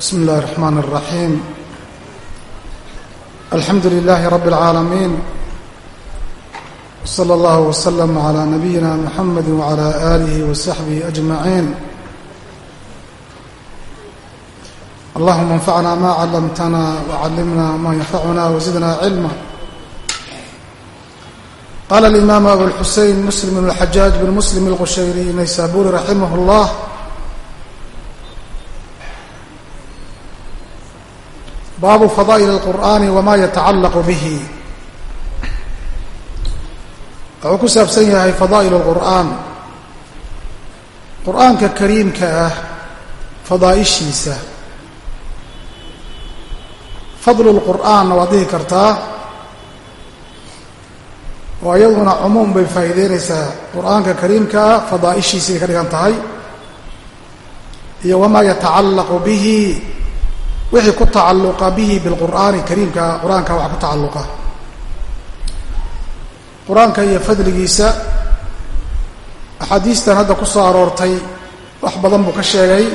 بسم الله الرحمن الرحيم الحمد لله رب العالمين صلى الله وسلم على نبينا محمد وعلى آله وصحبه أجمعين اللهم انفعنا ما علمتنا وعلمنا ما ينفعنا وزدنا علما قال الإمام أبو الحسين مسلم بن الحجاج بن مسلم القشيري نيسابوري رحمه الله baabu fadaa'il اlqur'aani wamaa yatacallaqu bihi wuxuu ku saabsan yahay fadaa'il اlqur'aan qur'aanka kariimka ah fadaa'ishiisa fadlu lqur'aanna waad dhihi kartaa oo iyaduna cumuum bay faa'iideynaysaa qur'aanka kariimka ah fadaa'ishiisay ka dhigan tahay iyo wamaa yatacallaqu bihi wixii ku tacalluqa bihi bilqur'aani kariimka qur'aanka waxa ku tacalluqa. Qur'aanka iyo fadligiisa axaadiistan hadda ku soo aroortay wax badan buu ka sheegay.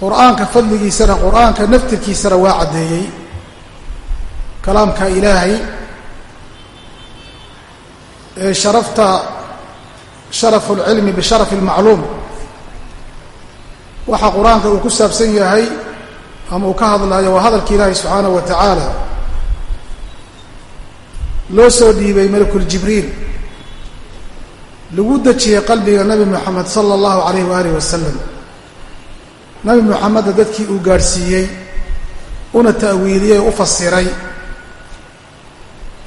Qur'aanka fadligiisana qur'aanka naftirkiisana waa caddeeyey. Kalaamka ilaahay ee sharafta sharafu اlcilmi bisharafi اlmacluum waxa qur'aanka uu ku saabsan yahay ama uu ka hadlaayo waa hadalka ilaahi subxaanahu wa tacaala. Loo soo dhiibay malakul jibriil. Lagu dejiyey qalbiga nabi moxamed sala allahu alayh waaalih wasalam nabi moxamedda dadkii uu gaadhsiiyey una ta'wiiliyey u fasiray.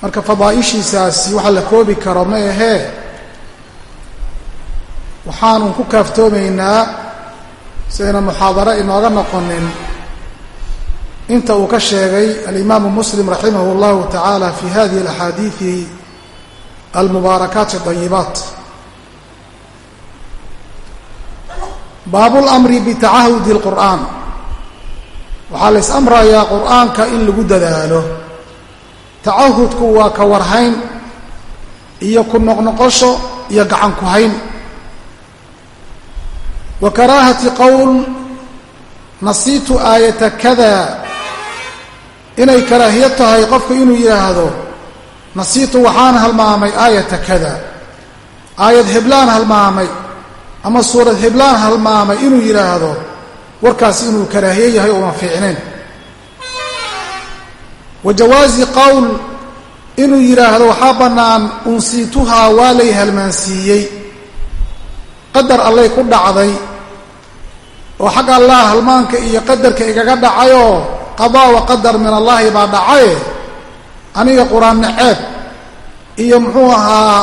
Marka fadaa'ishiisaasi waxa la koobi karo ma ahee? Waxaanu ku kaaftoomaynaa si ayna muxaadaro inooga noqonin inta uu ka sheegay alimaamu muslim raximah اllahu tacaala fi hadihi alaxaadiidi almubaarakaat اdayibaat baabu lamri bitacahudi اlqur'aan waxaa la is-amrayaa qur'aanka in lagu dadaalo tacahudku waa ka warhayn iyo ku noqnoqosho iyo gacan ku hayn wa karaahati qowl nasiitu aayata kada inay karaahiyo tahay qofku inuu yidhaahdo nasiitu waxaan halmaamay aayata kada. Aayad heblaan halmaamay ama suurad heblaan halmaamay inuu yidhaahdo warkaas inuu karaahiye yahay ooma fiicnayn wa jawaazi qowl inuu yidhaahdo waxaa bannaan unsiituhaa waa lay halmaansiiyey. Qadar allay ku dhacday oo xag allah halmaanka iyo qadarka igaga dhacayoo qadaa wa qadar min allaahi baa dhacaye aniga qur'aan naceeb iyo muxuu ahaa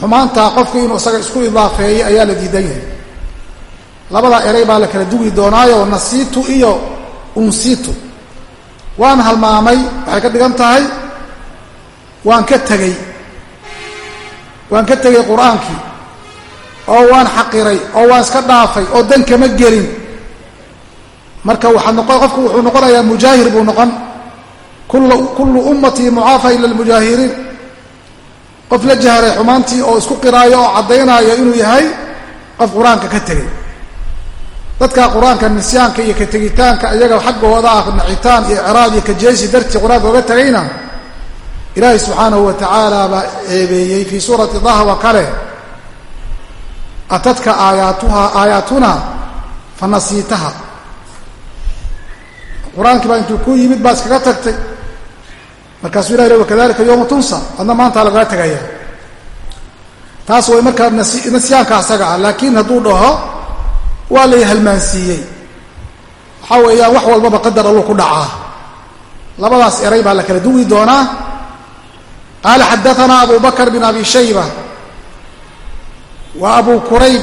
xumaantaa qofku inuu isaga isku idaafeeyo ayaa la diidan yahay. Labadaa eray baa la kala dugi doonaayo nasiitu iyo unsiitu. Waan halmaamay waxay ka dhigan tahay waan ka tegey. Waan ka tegey qur'aankii. Oo waan xaqiray oo waan iska dhaafay oo dan kama gelin marka qofku wuxuu noqonayaa mujaahir buu noqon. Kullu ummatii mucaafa ila lmujaahiriin qof la jahray xumaantii oo isku qiraayo oo caddaynaayo inuu yahay qof qur'aanka ka tegay dadka qur'aanka nisyaanka iyo ka tegitaanka iyaga xaggooda ah nacitaan iyo ciraad iyo kajeesi dartii qur'aanka oga tegayna ilaahay subxaanahu wa tacaala baa eebeeyey fii suurati dahwa kale atadka aayaatuha aayaatuna fanasiitaha qur'aankii baa intuu ku yimid baa iskaga tagtay. Markaasuu ilah wakadalika yowma tunsa adna maanta lagaga tegaya taas way markaa nasyaanka asaga ah. Laakiin hadduu dhaho waa lay halmaansiiyey. Waxaa weeyaan wax walbaba qadar alluu ku dhacaa. Labadaas eray baa la kala duwi doonaa. Qaala xadaanaa abu bakr bin abi shayba wa abu kurayb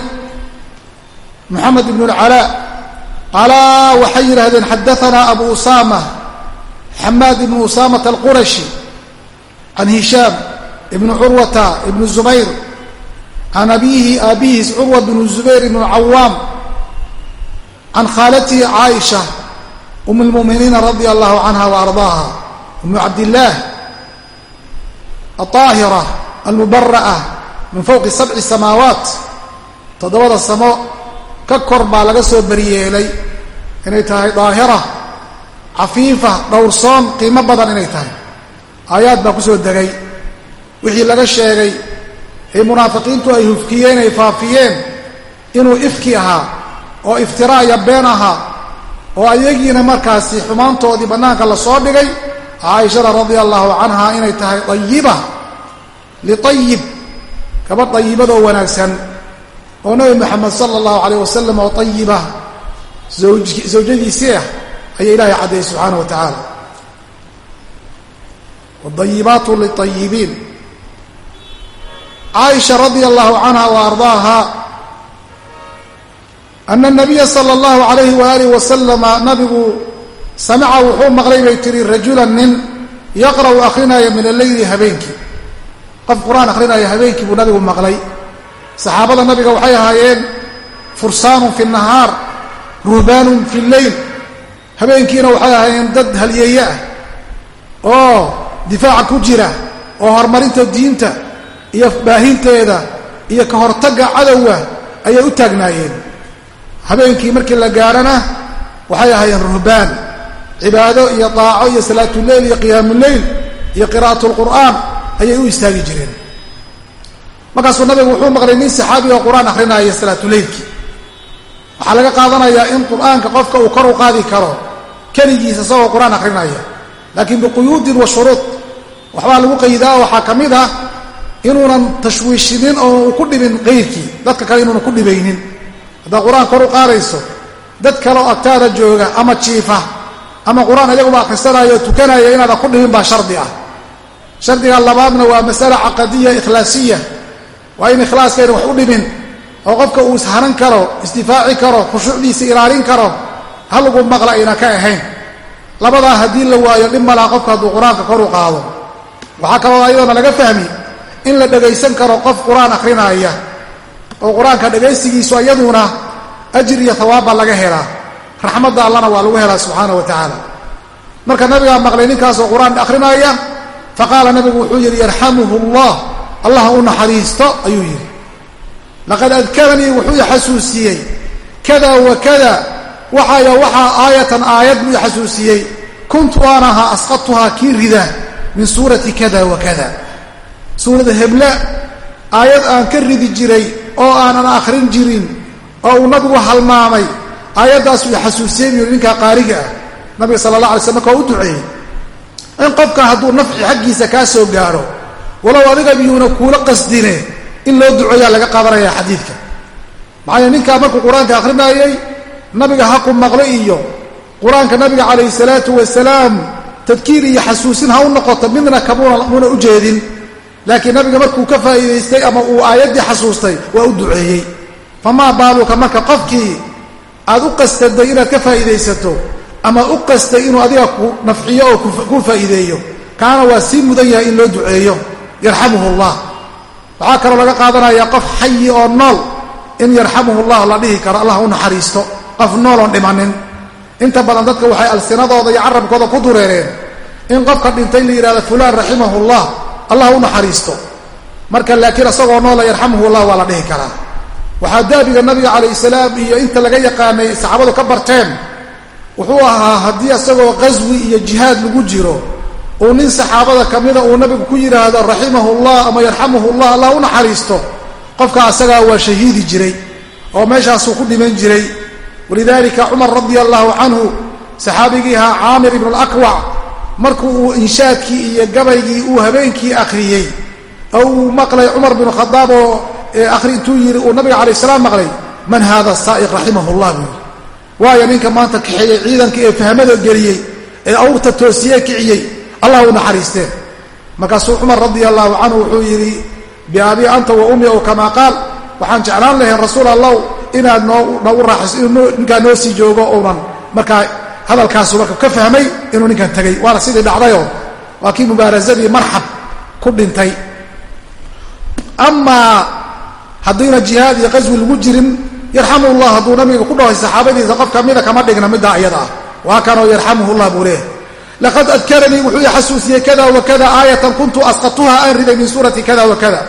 moxamed ibn اlcalaa qaala waxay yidhaahdeen xadaanaa abu usaama xamaad ibnu usaamata alqurashi can hishaam ibni curwata ibni zubayr can abiihi aabihiis curwa bnu zubayr ibnu cawaam can khaalatihi caaisha um lmuminiina radia allahu canha wa umu cabdillaah alطaahira almubara'a min fowqi sabci samaawaat toddobada samo ka kor baa laga soo beriyeelay inay tahay daahira cafiifa dhowrsoon qiimo badan inay tahay. Aayaad baa ku soo degay. Wixii laga sheegay ee munaafiqiintu ay hufkiyeen ay faafiyeen inuu ifki ahaa oo iftiraaya been ahaa oo ayagiina markaasi xumaantoodii bannaanka la soo dhigay caaishada radia allahu canha inay tahay dayiba liayib gabadh dayibadoo wanaagsan oo nabi moxamed sala allahu calayh wasalam oo ayiba zawjadiisii ah ayaa ilaahay caddeeyey subxaana wa tacaala wadayibaatu liayibiin caaisha radia allahu canha wa ardaaha ana nabiya sala allahu calayhi waaalih wasalama nabigu samica wuxuu maqlay bay tihi rajulan nin yaqra'u akhrinaya min alleyli habeenkii. Qof qur'aan akhrinaya habeenkii buu nabigu maqlay saxaabada nabiga waxay ahaayeen fursaanun fi nahaar ruhbaanun fi lleyl habeenkiina waxay ahaayeen dad halyeeye ah oo difaaca ku jira oo horumarinta diinta iyo baahinteeda iyo ka hortagga cadowga ayay u taagnaayeen. Habeenkii markii la gaarhana waxay ahaayeen ruhbaan cibaado iyo daaco iyo salaatuleyl iyo qiyaamuleyl iyo qiraa'at lqur'aan ayay u istaagi jireen markaasuu nabigu wuxuu maqlay nin saxaabi oo qur'aan akhrinaya salaatuleylkii waxaa laga qaadanayaa in qur'aanka qofka uu kor u qaadi karo keligiisa isagoo qur'aan akhrinaya. Laakiin biquyuudin wa shuruud. Waxbaa lagu qaydaa waxaa ka mid ah inuunan tashwiishinin oo uu ku dhibin qayrkii dadka kale inuunan ku dhibaynin. Haddaad qur'aan kor u qaadayso dad kale oo agtaada jooga ama jiifa ama qur'aan iyaguba akhrisanaya oo tukanaya inaadan ku dhibin baa shardi ah. Shardiga labaadna waa masale caqadiya ikhlaasiya waa in ikhlaaskayna wax u dhimin oo qofka uu ishanan karo isdifaaci karo khushuucdiisa ilaalin karo halagu maqla ayna ka ahayn. Labadaa haddii la waayo dhib malaha qofka hadduu qur'aanka kor u qaado. Waxaa kaloo ayadana laga fahmi in la dhegaysan karo qof qur'aan akrinaaya oo qur'aanka dhegaysigiisu iyaduna ajir iyo hawaabba laga helaa. Raxmadda allana waa lagu helaa subxaana wa tacaala. Marka nabigaa maqlay ninkaasoo qur'aan akrinaaya faqaala nabigu wuxuu yidhi yarxamuhu allah allah u naxariisto ayuu yidhi. Laqad adkaranii wuxuu ixasuusiyey kada wa kada waxaya waxaa aayatan aayad buu ixasuusiyey kuntu aan ahaa asqadtuhaa kii rida min suurati kada wa kada. Suurada hebla aayad aan ka ridi jiray oo aanan akhrin jirin oo uu nabigu halmaamay aayaddaasuu ixasuusiyey buu yidhi ninkaa qaariga ah. Nabiga sala allah alay slam marka u duceeyey in qofka hadduu nafci xaggiisa kaa soo gaaro walow adiga biyuuna kuula qasdine in loo duceeyaa laga qaadanaya xadiidka. Maxaa yeel ninkaa markuu qur'aanka akrinaayey nabiga ha ku maqlo iyo qur'aanka nabiga calayhi salaatu wasalaam tadkiir iyo xasuusin ha u noqoto midna kamuuna muuna u jeedin. Laakiin nabiga markuu ka faa'iidaystay ama uu aayaddii xasuustay waa u duceeyey. Famaa baaluka marka qofkii aad u qastaday inaad ka faa'iidaysato ama u qastay inuu adiga ku nafciyo oo ku faa'iideeyo kaana waa sii mudan yahay in loo duceeyo yarxamuhu allah waxaa kaloo laga qaadanayaa qof xayi oo nool in yarxamuhu llah la dhihi karo allah u naxariisto. Qof nooloon dhimanin. Inta badan dadka waxay alsinadooda iyo carabkooda ku dureereen in qofka dhintay la yidhahdo fulaan raximahu llah allah u naxariisto. Marka laakiin isagoo noola yarxamuhu llah waa la dhihi karaa. Waxaa daabiga nabiga calayh salaam iyo inta laga yaqaanay saxaabadu ka barteen wuxuu ahaa haddii isagoo qaswi iyo jihaad lagu jiro uu nin saxaabada ka mida uu nabigu ku yidhaahdo raximahu llah ama yarxamuhu llah allah u naxariisto. Qofka asagaa waa shahiidi jiray oo meeshaasuu ku dhiman jiray. Walidaalika cumar radia allahu canhu saxaabigii ahaa caamir ibnu alakwac markuu uu inshaadkii iyo gabaygii uu habeenkii akhriyey oo uu maqlay cumar binu khadaab oo akhri intuu yidhi uu nabiga calayh salaam maqlay man hada saa'iq raximahu llah buu yidhi. Waayo ninka maanta kaxeeyey ciidanka ee fahmada geliyey ee awrta toosiye kiciyey allah u naxariisteen markaasuu cumar radia allahu canhu wuxuu yidhi biabi anta wa ummi ow kamaa qaal waxaan jeclaan lahayn rasuul allow inaad noo noogu raaxayso inuu ninkaa noo sii joogo uunan. Markaa hadalkaasu marka ka fahmay inuu ninkan tegay. Waana sidii dhacdayoo waa kii mubaarasadii marxab ku dhintay. Amaa haddiina jihaad iyo qaswi lagu jirin yarxamuhu llah hadduu nabiga ku dhahay saxaabadiisa qof kamida kama dhigna middaa iyada ah. Waa kanoo yarxamuhu llah buu leeyahay laqad adkaranii wuxuu i xasuusiyey kada wa kada aayatan kuntu asqatuha aan riday min suurati kada wa kada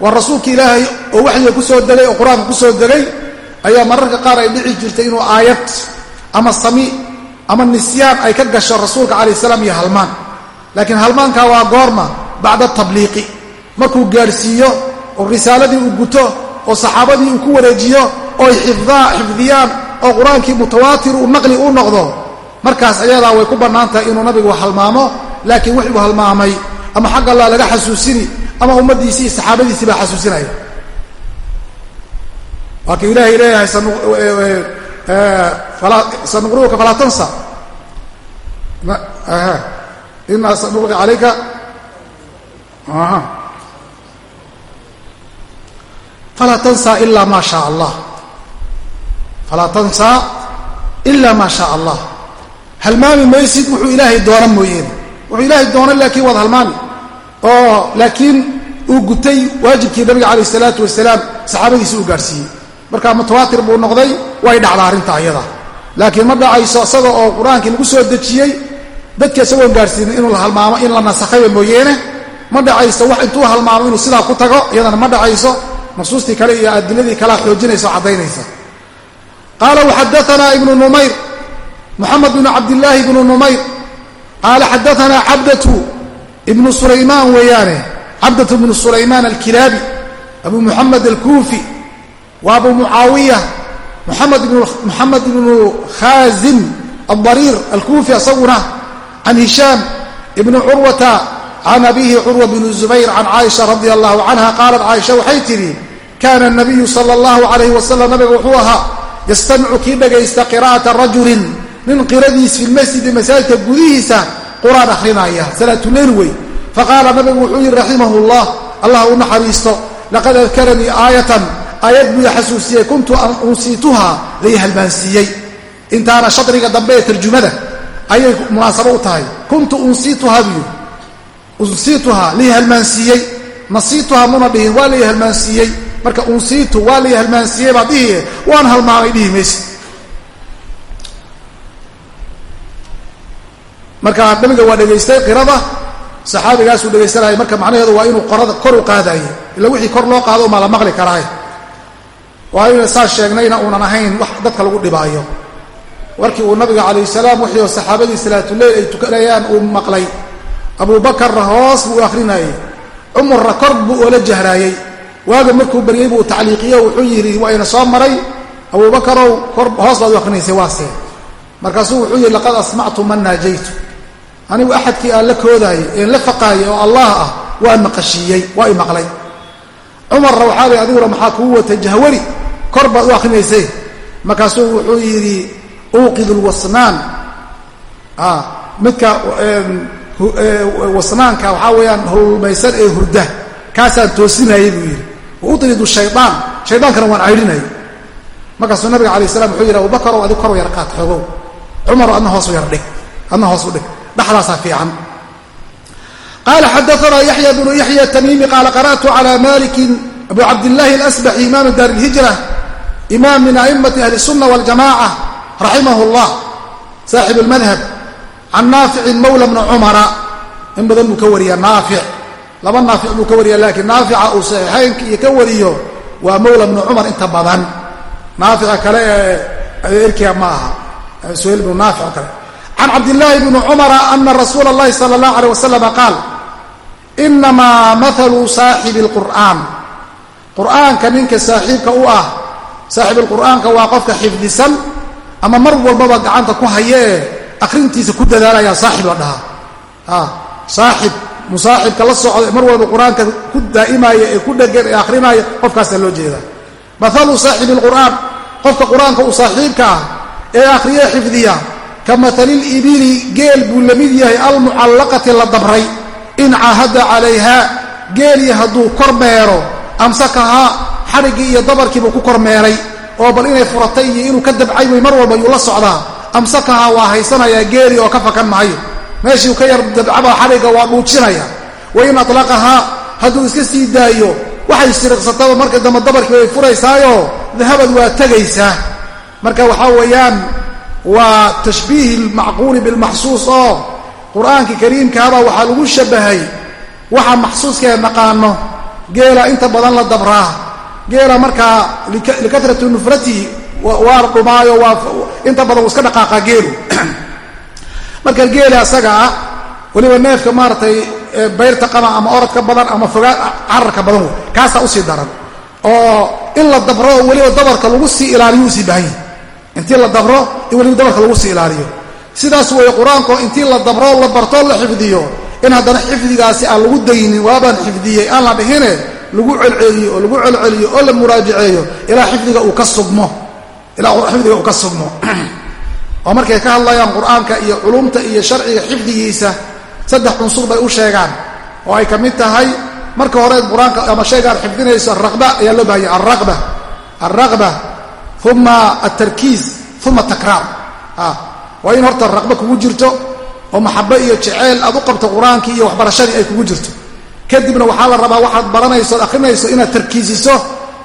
waa rasuulka ilaahay oo waxyiga ku soo degay oo qur'aanka ku soo degay ayaa mararka qaar ay dhici jirtay inuu aayad ama sami ama nisyaan ay ka gasho rasuulka calayh salaam iyo halmaan laakiin halmaankaa waa goorma bacda tabliiqi markuu gaadhsiiyo oo risaaladii uu guto oo saxaabadii uu ku wareejiyo oo ay xifdiyaan oo qur'aankii uu naqli u noqdo markaas ayadaa way ku bannaan tahay inuu nabigu halmaamo laakiin wixuu halmaamay ama xag allah laga xasuusini ama ummaddiisii saxaabadiisii baa xasuusinaya. Waa kii ilaahay leeyahay sanuqri'uka falaa tansa inaa sanuqri calayka falaa tansaa ilaa maa shaa allah. Falaa tansaa ilaa maa shaa allah halmaami maysid? Wuxuu ilaahay doona mooyeene wuxuu ilaahay doona laakiin waad halmaami oo laakiin uu gutay waajibkii nabiga calayh isalaatu wasalaam saxaabadiisi uu gaadhsiiyey. Marka mutawaatir buu noqday way dhacdaa arrinta ayada laakiin ma dhacayso isaga oo qur'aankii lagu soo dejiyey dadka isagoon gaadhsiinin inuu la halmaamo in la nasakhayba mooyeene. Ma dhacayso wax intuu halmaamo inuu sidaa ku tago iyadana ma dhacayso. Nusuustii kale iyo adiladii kalea xoojinaysa o caddaynaysa qaala waxadaanaa ibnu numayr muxamed bnu cabdillaahi ibnu numayr qaala xadaanaa cabdatu ibnu sulaymaan weeyaane cabdatu ibnu sulaymaan alkilaabi abu muxamed alkuufi wa abu mucaawiya muxamed ibnu khaazim aldariir alkuufi asaguna can hishaam ibni curwata can abihi curwa bn zubayr can caaisha radi allahu canha qaalat caaisha waxay tidhi kaana nabiyu sala allahu calayh wasalam nabiga wuxuu ahaa yastamicu kii dhagaysta qiraa'ata rajulin nin qiradiis fi lmasjidi masaajidka gudihiisa qur'aan akhrinaya. Salaatuleyl wey. Faqaala nabigu wuxuu yihi raximahu llah allah u naxariisto laqad adkaranii aayatan aayad buu xasuusiyey kuntu unsiituhaa. Lay halmaansiiyey intaana shadriga dambe ee tarjumada ayay munaasabo u tahay. Kuntu unsiituhaa buu unsiituhaa lay halmaansiiyey nasiituhaa muna dhihin waa lay halmaansiiyey marka unsiitu waa lay halmaansiiyey baad dhihi waan halmaamay dhihi mayse marka nabiga waa dhegaystay qirada saxaabigaasuu dhegaysanaya marka macnaheedu waa inuu qorada kor u qaadaye ila wixii kor loo qaado umaa la maqli karaaye waa ina saas sheegnayna uunan ahayn wax dadka lagu dhibaayo. Warkii uu nabiga calayh salaam wixii oo saxaabadii salaatuleyl ay tukanayaan uu maqlay. Abuubakarna hoos buu akhrinayey cumarna kor buu oola jahraayey waaga markuu baryey buu tacliiqiyo wuxuu yidhi waa ina soo maray. Abuubakarow hoos baad u akrinaysay waase markaasuu wuxuu yidhi laqad asmactu man naajaytu anigu axadkii aan la koodaayey la faqaayay oo allah ah waa maqashiiyey waa i maqlay. Cumarna waxaa li adiguna maxaa kuu watay jahwari? Kor baad u akrinaysay markaasuu wuxuu yidhi uuqid lwasnaan midka wasnaanka waxaa weeyaan hulmaysan ee hurda. Kaasaan toosinayay buu yidhi. Waudridu shayaan shaydaankana waan caydhinayay. Markaasuu nabiga alay slam wuxuu yidhi abubakarow adig kor yar qaad xoogow cumaro adna hoosu yar dhig. Adna hoos u dhig dhexdaasaa fiican qaala xadaanaa yaxya bnu yaxya tamiimi qaala qara'tu cala malikin abu cabdillahi alasbaxi imaamu daar ilhijra imaam min a'immati ahli الsunna waljamaca raximah اllah saaxib اlmadhab can naaficin mawla bni cumara in badan buu ka wariyaa naafic laba naafic buu ka wariya laakiin naafica uu saxiixaynka iyo ka wariyo waa mawla bnu cumar inta badan naafica kale ee adeerkiya ma aha suhayl bnu naafic oo kale can cabdillaahi bni cumara ana rasuula اllahi sala اllahu alيh wasalama qaal inamaa maalu saaxibi اlqur'aan qur'aanka ninka saaxiibka u ah saaxiibulqur'aanka waa qofka xifdisan ama mar walbaba gacanta ku hayee akhrintiisa ku dadaalaya saaxib la dhahaa saaxib musaaxibka la socda mar walba qur-aanka ku daa'imaya ee ku dhegan ee akhrinaya qofkaasaa loo jeeda maalu saaxibi lqur'aan qofka qur-aanka uu saaxiibka ah ee akhriye xifdiya ka matalilibili geel buu la mid yahay almucallaqati la dabray. In caahada calayha geelii hadduu kormeero amsakahaa xadhiggii iyo dabarkiibuu ku kormeeray oo bal inay furatay iyo inuu ka dabcay way mar walba yuu la socdaa. Amsakahaa waa haysanayaa geeli oo ka fakan maayo. Meeshii ka yar dabcaba xadhigga waa dhuujinaya wa in atlaqahaa hadduu iska sii daayo waxay siriqsataba marka dambe dabarkii way furaysaayo dahabad waa tegaysaa marka waxaa weeyaan waa tashbiihi lmacquuli bilmaxsuus oo qur'aankii kariimkaabaa waxaa lagu shabahay waxa maxsuuskee naqaano geela inta badan la dabraa geela markaa likatrati nufratihi waa dhumaayo waa inta badan wuu iska dhaqaaqaa geelu. Marka geela asaga ah weliba neefka maaratay bayrta qaba ama orodka badan ama fogaa cararka badan kaasaa u sii daran oo in la dabro weliba dabarka lagu sii ilaaliyo u sii baahan yahi intii la dabro in weliba dabarka lagu sii ilaaliyo. Sidaas weeye qur'aanko intii la dabro la bartoo la xifdiyo in haddana xifdigaasi aan lagu daynin waabaan xifdiyey aan la dhihine lagu celceliyo oo lagu celceliyo oo la muraajaceeyo ilaa xifdiga uu ka sugmo. Ilaa xifdiga uu ka sugmo. Oo markay ka hadlayaan qur'aanka iyo culumta iyo sharciga xifdigiisa saddex cunsur bay u sheegaan oo ay ka mid tahay marka hore qur'aanka ama shayga aad xifdinayso araqba ayaa loo bahanya alraqba alraqba uma altarkiis uma takraar waa in horta raqba kugu jirto oo maxabo iyo jeceyl aad u qabto qur'aankii iyo waxbarashadii ay kugu jirto. Kadibna waxaa la rabaa waxaad baranayso od akhrinayso inaad tarkiisiso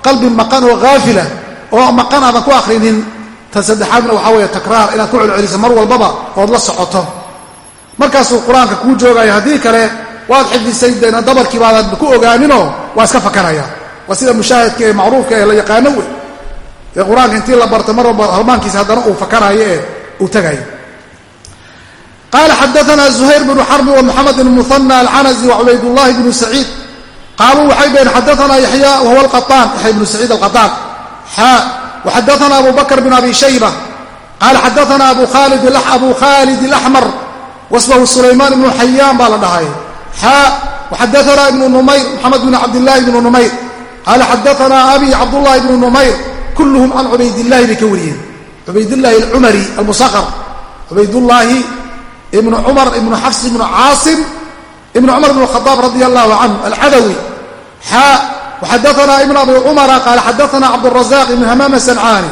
qalbi maqan oo haafila oo maqan aadan ku akhrinin. Tan saddexaadna waxaa weeye takraar inaad ku celceliso mar walbaba ood la socoto. Markaasuu qur'aanka kuu joogaya haddii kale waad xifdisay deena dabarkii baadaad ku ogaaninoo waa iska fakanaya waa sida mushaahidka ee macruufka ee la yaqaano wey ee qur'aanka intii la barto mar walba halmaankiisa haddana uu fakanayo ee uu tagayo. Qaala xadaana zuhayr bnu xarbi wa moxamed bn muhana alcanazi wa cubaydullahi bnu saciid qaaluu waxay dhaheen xadaana yaxya wahuwa alqaaan yaxya bnu saciid alqaaan xaa waxadaana abu bn abi shayba qaala xadaana abu khalid alaxmar wasmahu sulaymaan ibnu xayaan baa la dhahay. Xaa waxadaana ibnu numayr moxamed bn cabdillahi bnu numayr. Qaala xadaana abi cabdullahi bnu numayr kulluhum can cubaydillahi bay ka wariyeen. Cubaydillahi alcumari almusaqar cubaydullaahi ibnu cumar ibnu xafs ibnu caasim ibnu cumar bn khadaab radi allahu canhu alcadawi xaa waxadaana ibn abi cumara qaala xadaana cabdurazaq ibnu hamaam sancaani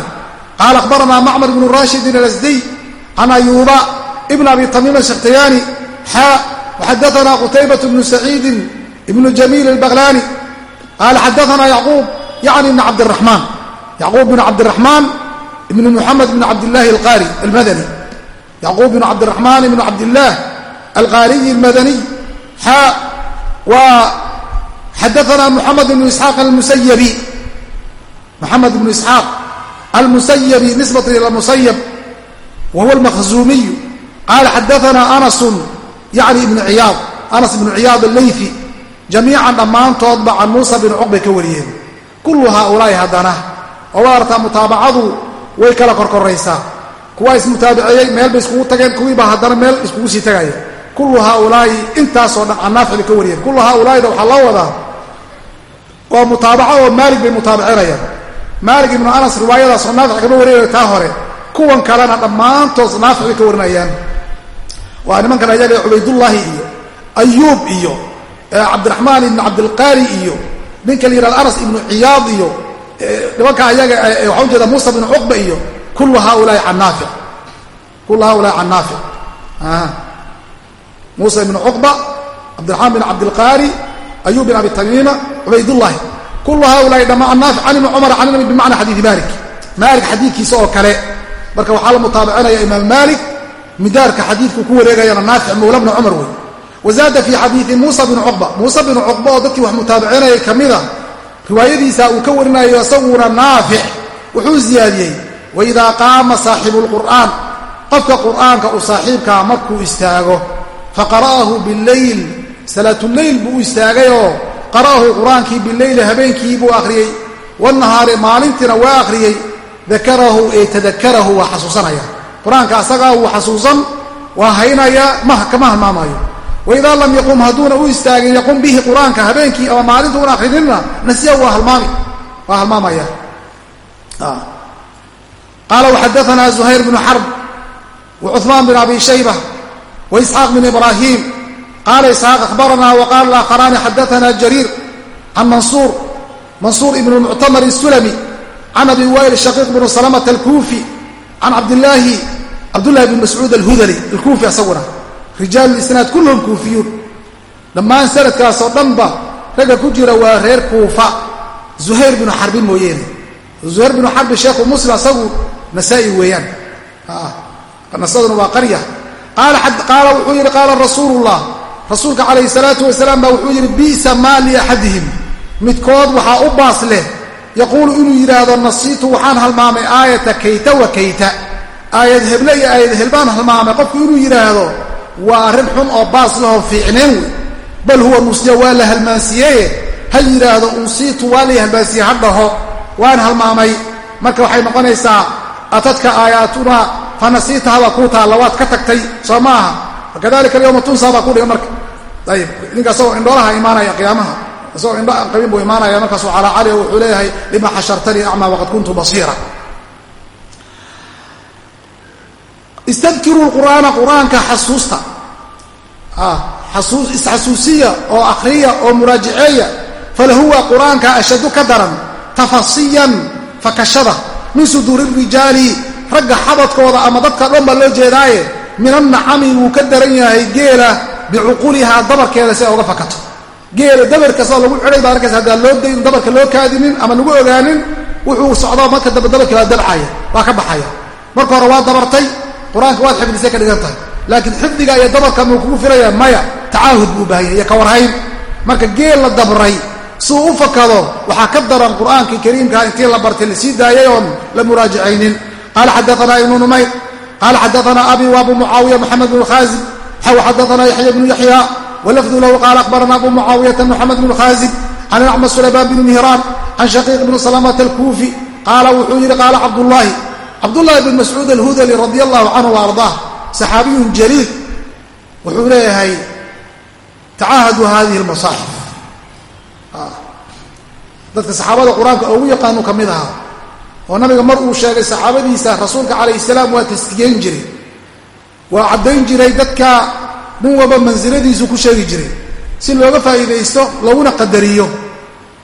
qaala akhbarana macmar ibnu rashidin alasdiy can ayuuba ibn abi tamiim ashakhtayani xaa waxadaana qutaybat bnu saciidin ibnu jamiil albaqlani qaala xadaana yacquub yacni ibn cabdiraxmaan yacquub bn cabdiraxmaan ibn muxamed bn cabdillahi alqaari almadani. Yacquub bn cabdiraxmaan ibn cabdillaah alqaariyi almadaniy xaa waa xadaana muxamed ibnu isxaaq almusayabi muxamed ibnu isxaaq almusayabi nisbatan ila musayab wa huwa almakhzuumiyu qaala xadaana anasun yacni ibnu ciyaad anas ibnu ciyaad allayfi jamiican dhammaantoodba can muusa bin cuqbay ka wariyeen. Kullu haaulaa'i haddana oo waa artaa mutaabacadu way kala korkoraysaa kuwaa ismutaabiceeyey meel bay iskugu tageen kuwiibaa haddana meel iskugu sii tagaya kullu haaulaa'i intaasoo dhan can bay ka wariyeen. Kullu haaulaa'ida waxaa loo wadaa waa mutaabaco oo maalig bay mutaabicinayaan maalig ibnu anas riwaayadaasoo naafic kama warinayo taa hore kuwan kalena dhammaantood naafic bay ka warinayaan. Waa nimankan ayaga cubaydullaahi iyo ayuub iyo cabdiraxmaan ibnu cabdilqaari iyo ninka la yihahdo anas ibnu ciyaad iyo nimanka ayaga waxaa ujeeda muusa bnu cuqba iyo kullu haaulaai naafic kullu haaulaai can muusa ibnu cuqba cabdiraxmaan bin cabdilqaari ayub bin abi tamiima cubaydullaahi kullu haaulaai dhamma naafic can ibni cumar can nabi bimacna xadiidi maalik. Maalik xadiidkiisa oo kale. Marka waxaa la mutaabicinaya imaam maalik midaarka xadiidku ku wareegayana naafic mawla bna cumar wey wazaada fii xadiidi muusa bnu cuqba muusa binu cuqba oo dadkii wax mutaabicinayay ka mida riwaayadiisa uu ka warinayo isaguna naafic wuxuu ziyaadiyey waidaa qaama saaxibu lqur'aan qofka qur'aanka uu saaxiibkaa markuu istaago faqara'ahu bileyl salaatuleyl buu istaagayoo qara'ahu qur'aankii bileyli habeenkii buu akhriyey wanahaari maalintiina waa akhriyey dakarahu ee tadakarahu waa xasuusanaya. Qur'aanka asagaa wuu xasuusan waa haynaya kama halmaamayo waidaa lam yaqum hadduuna u istaagin yaqum bihi qur-aanka habeenkii ama maalinta una akhrininna nasiya waa halmaami waa halmaamaya qaala waxadaana zuhayr bnu xarb wa cuثmaan bin abi shayba wa isxaaq bin ibraahim qaala isxaaq akhbarana wa qaala aakharaani xadaana jariir can mansuur mansuur ibn muctamar الsulami can abi wayl shaqiiq bn salamata alkuufi can cabdilaahi cabdullahi bn mascuud alhudali alkuufi asaguna rijaal isnaad kulluhum kuufiyuun. Dhammaan sanadkaasoo dhanba ragga ku jira waa reer kuufa. Zuhayr binu xarbin mooyeene. Zuhayr binu xarbi sheekhu muslim asagu nasaa-i weeyaan. Nasaduna waa qarya. Qaala wuxuu yidhi qaala rasuulullah. Rasuulka calayhi salaatu wasalaam baa wuxuu yidhi bi'sa maa liaxadihim midkood waxaa u baas leh yaquulu inuu yidhaahdo nasiitu waxaan halmaamay aayata kayta wa kayta. Aayad heble iyo aayad helbaan halmaamay qofku inuu yidhaahdo waa arrin xun oo baas lahoo fiicneen wey bal huwa nusiya waa la halmaansiiyeye ha yidhaahdo unsiitu waa lay halmaansiiye ha dhaho. Waan halmaamay. Marka waxay noqonaysaa atadka aayaatuna fanasiita haba kuu taalla waad ka tagtay soo maaha wakadalika alyawma tunsa baa ku dhiga marka. Ayib ninka asagoo indhoolaha imaanaya qiyaamaha. Isagoo indho aan buu imaanaya markaasuu calaa cali wuxuu leeyahay lima xashartanii acmaa waqad kuntu basiira istadkiru qur'aana qur'aanka xasuusta. Isxasuusiya oo akhriya oo muraajiceeya. Falahuwa qur'aanka ashadu ka daran tafasiyan fakashada. Min suduuri rijaali ragga xabadkooda ama dadka dhan baa loo jeedaaye min annacami wuu ka daran yahay geela bicuqulihaa dabarkeeda si ay uga fakato. Geela dabarkasoo lagu xidhay baa arkaysa haddaan loo dayn dabarka loo kaadinin ama lagu ogaanin wuxuu socdaa marka dambe dabarkii waa dabcaya waa ka baxaya marka hore waa dabartay qur'aanka waad xifdisay ka dhigan tahay. Laakiin xifdiga iyo dabarka muu kugu filaya maya tacaahud buu baahanya iyo kawarhayn marka geel la dabray suu u fakado waxaa ka daran qur'aankii kariimkaa intii la bartay la sii daayay oon la muraajacaynin qaala xadaanaa ibnu numayr qaala xadaanaa abi wa abu mucaawiya moxamed bnu khaazib xaw xadaanaa yaxya bnu yaxya walafdu lahu qaala akhbarana abu mucaawiyata moxamed bnu khaazib can acma sulaymaan bni mihraan can shaqiiq bni salamata alkuufi qaala wuxuu yidhi qaala cabdullaahi cabdullaahi bn mascuud alhudali radi allahu canhu wa ardaah saxaabiyun jaliil wuxuu leeyahay tacahaduu hadihi lmasaaxif dadka saxaabada qur'aanka ugu yaqaanu ka mid ahaa oo nabiga mar uu sheegay saxaabadiisa rasuulka calayh salaam waa taskiyeyn jiray. Waa caddayn jiray dadka nin walba mansiladiisu ku sheegi jiray. Si looga faa'iidaysto looguna qadariyo.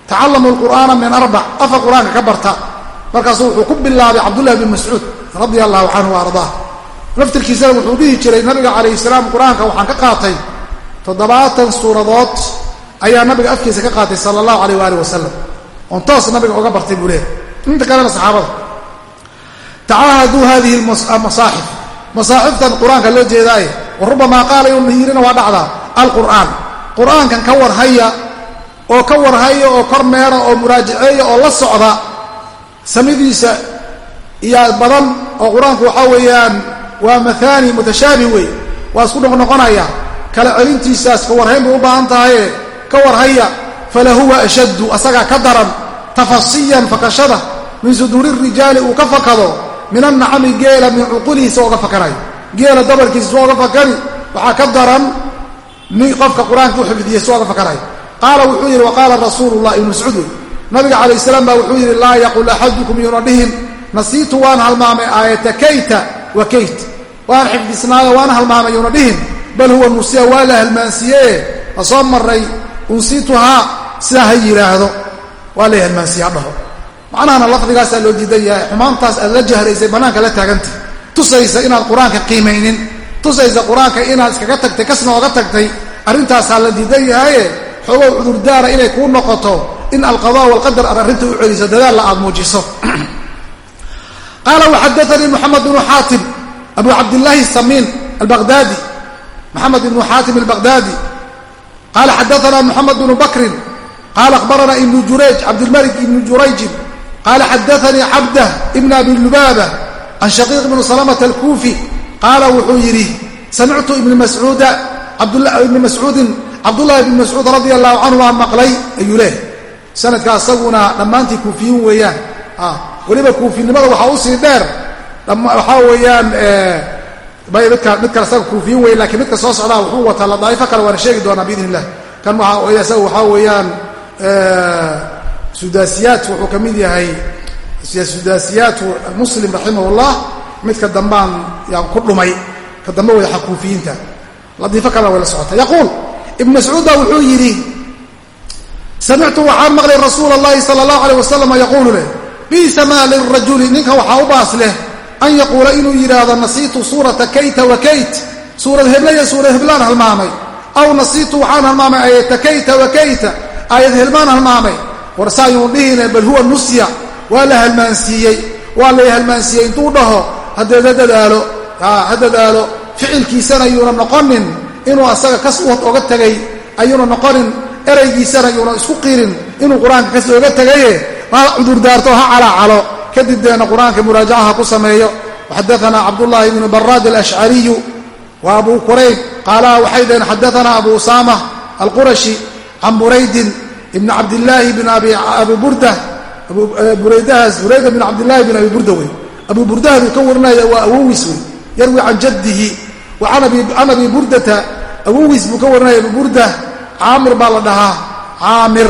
Tacallamu lqur'aana min arbac afar qur'aanka ka barta markaasuu wuxuu ku bilaabay cabdullahi bin mascuud radia allahu canhu ardaa laftirkiisana wuxuu dhihi jiray nabiga calayhi salaam qur'aanka waxaan ka qaatay. Toddobaatan suuradood ayaa nabiga afkiisa ka qaatay sala allahu alayh waali wasalam oon toos nabiga oga bartay buu leehay inta kalena saxaabada. Tacaahaduu hadihi masaaxif masaaxiftan qur'aanka loo jeedaaye wa rubamaa qaala inuu yirina waa dhacdaa alqur'aan. Qur'aankan ka warhaya oo ka warhaya oo kor meera oo muraajaceeya oo la socda samidiisa iyo badan oo qur'aanku waxaa weeyaan waa mahaani mutashaabih wey waa isku noqnoqonaya kala celintiisaas ka warhayn bay u baahan tahaye ka warhaya. Falahuwa ashaddu asagaa ka daran tafasiyan fakashada min suduuri rijaali uu ka fakado min annacami geela min cuqulihiisa ooga fakanayo. Geela dabarkiisa su oga fakani waxaa ka daran qofka qur'aanka u xifdiyey su oga fakanayo. Qaala wuxuu yidhi waqaala rasuulu llah ibnu mascuud wey nabiga calayh salaam baa wuxuu yidhi laa yaqul axadukum yuuna dhihin nasiitu waan halmaamay aayata kayta wa kayt. Waan xifdisnaayo waan halmaamay yuuna dhihin bal huwa nusiya waa la halmaansiiyee la soo maray unsiituhaa sidaa ha yidhaahdo waa lay halmaansiye ha dhaho. Macnahana lafdigaasaa loo diidan yahay. Xumaantaas aad la jahraysay bannaanka la taagantay tusaysa inaad qur'aanka qiimaynin. Tusaysa qur'aanka inaad iskaga tagtay kasna oga tagtay. Arrintaasaa la diidan yahaye. Xoogow cudurdaara inay kuu noqoto in alqada walqadar aad arrinta u celiso dadaalla aad muujiso. Qaala waxadaanii moxamed bnu xaatim abu cabdillaahi samiin albaqdaadi moxamed ibnu xaatim albaqdaadi qaala xadaana moxamed bnu bakrin. Qaala akhbarana ibnu jurayj cabdilmalik ibnu jurayjin qaala xadaanii cabdah ibn abi lubaaba can shaqiiq ibni salamata alkuufi. Qaala wuxuu yidhi samictu ibni mascuuda ibni mascuudin cabdullahi ibni mascuud radia allahu canhu baa maqlay ayuu leeh sanadka asaguna dhammaantii kuufiyiin weeyaan. Weliba kuufinimada waxaa u sii dheer. Waxaa weeyaan midka midka asaga kuufiyin wey lakiin midka soo socdaa wuxuu wataa ladaaifo kale waana sheegi doonaa biidn illah kan isaga waxaa weeyaan sudaasiyaat wuxuu ka mid yahay sudaasiyaatu muslim raximah llah midka dambaan yaan ku dhumay. Ka dambe wadaxa kuufiyiinta. Ladiifo kalena way la socota. Yaquul ibn mascuud baa wuxuu yidhi samictu waxaan maqlay rasuula allahi sala allahu aleyh wasalam yaquulu leh biisa maa lirajuli ninka waxaa u baas leh an yaquula inuu yidhaahdo nasiitu suurata kayta wa kayt suurad heblaya suura heblaan halmaamay aw nasiitu waxaan halmaamay aayata kayta wa kayta aayad helmaan halmaamay war saayuun dhihine bal huwa nusya waa la halmaansiiyey waa lay halmaansiiyey intuu dhaho hadeeda dadaalo ha dadaalo ficilkiisana yuuna noqonin inuu asaga ka suwad oga tegay ayuuna noqonin eraygiisana yuuna isku qirin inuu qur'aanka kas oga tegaye ha cudurdaarto ha calaacalo. Kadib deena qur'aanka muraajacaha ku sameeyo. Xadaana cabdullaahi bnu baraad alashcariyu wa abu qurayb. Qaala waxay dhaheen xadaana abu usaama alqurashi can buraydin ibn cabdillaahi bn abi burda. Buraydahaas burayda bn cabdillaahi bn abi burda wey. Abu burdaha buu ka warinaya waa awowis wey. Yarwi can jaddihi wa can abi burdata awowis buu ka warinaya abu burda caamir baa la dhahaa. Caamir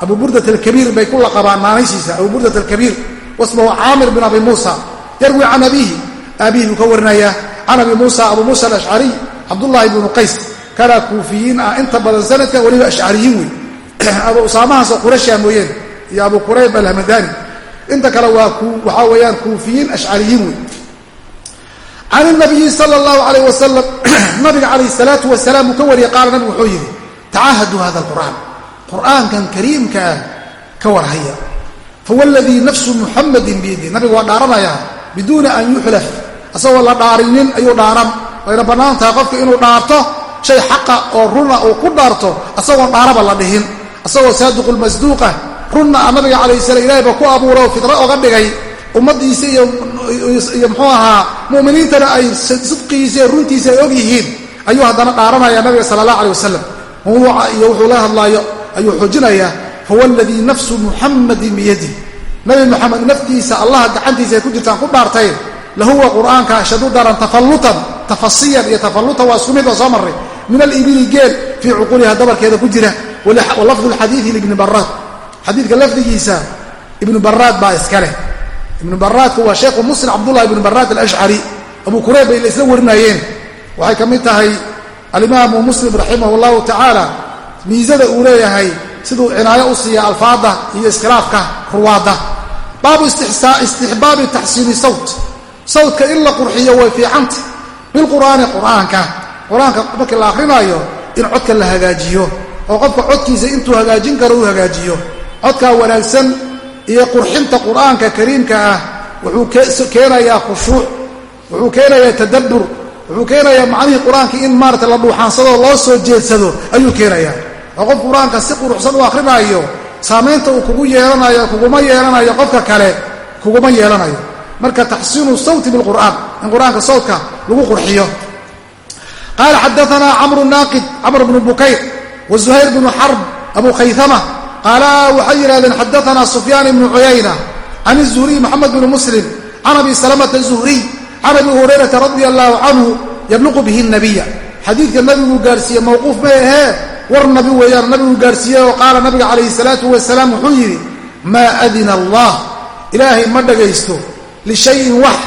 abu burdat alkabiir bay ku laqabaan naanaysiisa abu alkabiir wasmahu caamir bin abi muusa. Yarwi can abiihi. Aabihi ka warinaya can abi muusa abu muusa alashcariy cabdullaahi bnu qays kanaa kuufiyiin ah inta badan sanadka weliba ashcariyiin wey abu usaamahaasoo qurasha mooyeen. Iyo abu qurayb alhamadani inta kale waa waxaa weeyaan kuufiyiin ashcariyiin wey can nabiyi sal llahu alayh wasalam nabiga calayh salaatu wasalaam uu ka wariyey qaala nabigu wuxuu yidhi tacahaduu hada alqur'aan qur'aankan kariimka ah ka warhaya fawladii nafsu muxamadin biyadi nabigu waa dhaaranayaa biduuni an yuxlaf asagoo la dhaarinin ayuu dhaaran wayna bannaan tahay qofka inuu dhaarto shay xaqa oo runa uu ku dhaarto asagoon dhaaraba la dhihin asagoo saadiqulmasduuqa runna a nabiga calayh salam ilahay ba ku abuura oo fidro oga dhigay ummaddiisa iyo muxuu ahaa mu'miniintana ay sidqigiisa iyo runtiisa ay og yihiin ayuu haddana dhaaranaya nabiga sala allah aleh wasalam mawduuca iyo wuxuu la hadlaayo ayuu xoojinayaa fawladii nafsu muxamadin biyadi. Nabi muxamed naftiisa allaha gacantiisa ay ku jirtaan ku dhaartayn. Lahuwa qur'aanka ashadu daran tafallutan tafasiyan iyo tafallutan waa isku mid oo soo marray. Min alibili geel fii cuquuliha dabarkeeda ku jira. Walafdu lxadiidi libni baraad xadiidka lafdigiisa ibnu baraad baa iska leh. Ibnu baraadku waa sheekhu muslim cabdullahi ibnu baraad alashcari abu kurayb bay la isla warinayeen. Waxay ka mid tahay alimaamu muslim raximah llahu tacaala miisada uu leeyahay siduu cinaayo u siiya alfaada iyo iskhilaafka ruwaadda. Baabu istixbaabi taxsiini sawt. Sawtka in la qurxiyo way fiicanta bilqur'aani qur'aanka. Qur'aanka markii la akrinaayo in codka la hagaajiyo. Oo qofka codkiisa intuu hagaajin karo uu hagaajiyo. Codkaa wanaagsan iyo qurxinta qur'aanka kariimka ah wuxuu keenayaa khushuuc wuxuu keenayaa tadabbur wuxuu keenayaa macnihii qur'aanka in maarata la dhuuxaansado loo soo jeedsado ayuu keenayaa. Oo qof qur'aanka si quruxsan u akrinaayo saamaynta uu kugu yeelanayo kuguma yeelanayo qofka kale kuguma yeelanayo. Marka taxsiinu sawti bilqur'aan in qur'aanka sawtka lagu qurxiyo. Qaala xadaanaa camru naaqid camr bnu bukayr wa zuhayr bnu xarb abu khayama qaala waxay yidhahdeen xadaanaa sufyaan ibnu cuyayna can izuhriy moxamed bnu muslim can abi salamata zuhriy can abi hurayrata radia allahu canhu yabluqu bihi nabiya xadiidka nabiguu gaarsiiye mawquuf ma ahee war nabi weeyaan nabigu gaarsiiyey oo qaala nabiga calayhi salaatu wasalaam wuxuu yidhi maa adina allah ilaahay ma dhagaysto lishayin wax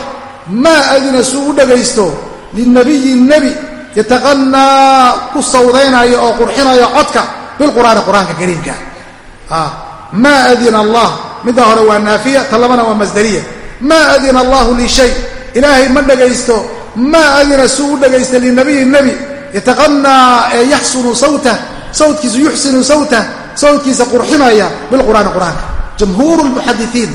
maa adina suu u dhagaysto linabiyin nebi yataqanaa ku sawdaynaya oo qurxinaya codka bilqur'aani qur'aanka kariimka. Maa adina allah midda hore waa naafiya ta labana waa masdariya. Maa adina allahu lishay ilaahay ma dhagaysto maa adina suu u dhagaysta linabiyin nebi yataqanaa ee yaxsunu sawtah sawtkiisu yuxsinu sawtah sawtkiisa qurxinaya bilqur'aani qur'aanka. Jamhuuru lmuxadisiin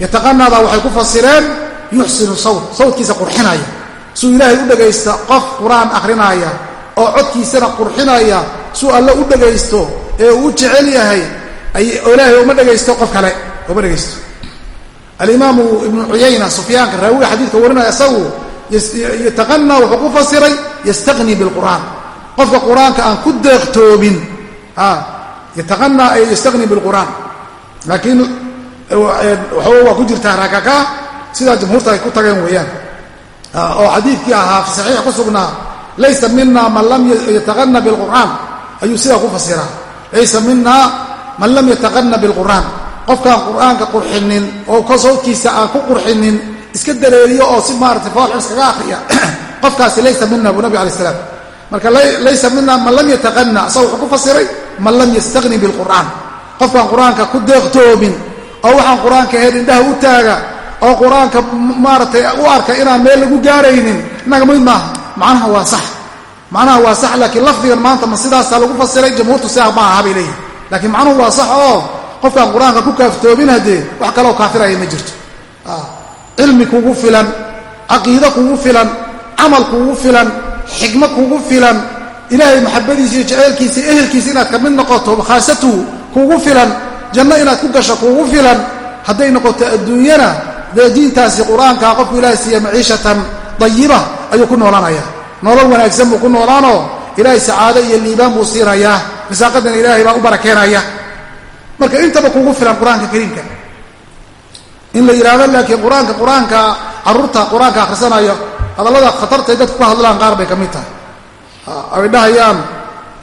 yataqanaada waxay ku fasireen yuxsinu sawt sawtkiisa qurxinaya. Suu ilaahay u dhagaysta qof qur'aan akrinaaya oo codkiisana qurxinaya suu alle u dhagaysto ee uu jecel yahay ilaahay uma dhagaysto qof kale uma dhagaysto alimaamu ibnu cuyayna sufyaanka raawiga xadiidka warinaya isagu yataqanaa wuxuu ku fasiray yastaqni bilqur'aan. Qofka qur'aanka aan ku deeqtoobin yataqanaa ay yastaqni bilqur'aan. Laakiin waxaw waa ku jirtaa rakaka sidaa jamhuurta ay ku tageen weeyaan. Oo xadiidkii ahaa fi saxiix ku sugnaa laysa mina man lam yataqana bilqur'aan. Ayuu sidaa ku fasiraa laysa mina man lam yataqana bilqur'aan qofkaan qur'aanka qurxinin oo ka sawdkiisa aan ku qurxinin iska dareeriyo oo si maarata fool iskaga akriya qofkaasi laysa mina buu nabig alay slam marka laysa mina man lam yataqana sa wuxuu ku fasiray man lam yastaqni bilqur'aan. Qofkaan qur'aanka ku deeqtoobin oo waxaan qur'aanka ahayd indhaha u taaga oo qur'aanka maaratay u arka inaan meel lagu gaaraynin innaga mid maaha. Macnaha waa sax. Macnaha waa sax laakiin lafdigan maanta ma sidaasaa lagu fasiray jamhuurtu sidaa ma aha bay leeyihiin laakiin macnuhu waa sax oo qofkaan qur'aanka ku kaaftoobin haddee wax kaloo kaafiraya ma jirto. Cilmi kugu filan caqiide kugu filan camal kugu filan xikmo kugu filan ilaahay maxabadiisa iyo jaceylkiisa ehelkiisa inaad ka mid noqoto khaasatuhu kugu filan janno inaad ku gasho kugu filan hadday noqoto adduunyana dee diintaasi qur'aanka qofku ilahay siiya maciishatan dayiba ayuu ku noolaanaya nolol wanaagsan buu ku noolaanoo ilaahay sacaado iyo liibaan buu siinayaa risaaqadana ilaahay baa u barakeenaya marka intaba kugu filan qur'aanka kariimka. In la yidhaahdo laakiin qur'aanka qur'aanka carruurta qur'aanka akhrisanayo hadallada khatartay dadku ku hadlaan qaar bay ka mid tahay. Ay dhahayaan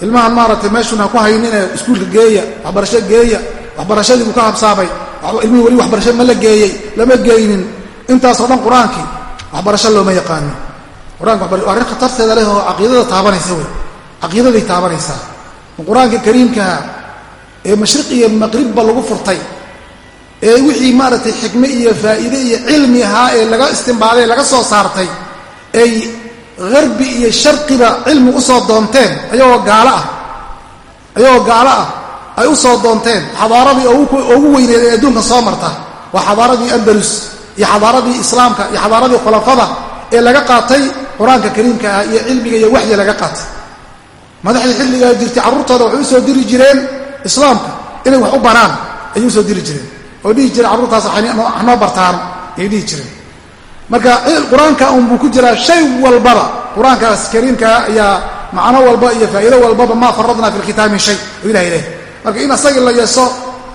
ilmahan maaragtay meeshun ha ku haynine iskuulka geeya waxbarasho geeya waxbarashadii buu ka habsaamay ilmihii weli waxbarasho ma la geeyey lama geynin. Intaasoo dhan qur'aankii waxbarasho looma yaqaano. Qur'aanka khatarteeda leh oo caqiidada taabanaysa wey. Caqiidaday taabanaysaa qur'aanka kariimkaha ee mashriq iyo maqribba lagu furtay ee wixii maaragtay xikme iyo faa'iide iyo cilmi ahaa ee laga istimbaaday laga soo saartay ay harbi iyo sharqiba cilmi u soo doonteen ayagoo gaalo ah ayagoo gaalo ah ay u soo doonteen. Xadaaradii ugu weyneed ee adduunka soo marta waa xadaaradii andalus iyo xadaaradii islaamka iyo xadaaradii khulafada ee laga qaatay qur'aanka kariimka ah iyo cilmiga iyo waxyi laga qaatay. Madaxdii xilligaa jirtay carruurtooda waxay u soo diri jireen islaamka inay wax u banaan ayay u soo diri jireen oo dhihi jireen carruurtaas hanoo bartaan ayay dhihi jireen marka qur'aanka unbuu ku jiraa shay walbaba. Qur'aankaas kariimkaa ayaa macno walba iyo faa'iido walbaba maa faradnaa fi lkitaab shay oo ilahay leh marka in asagii la yeeso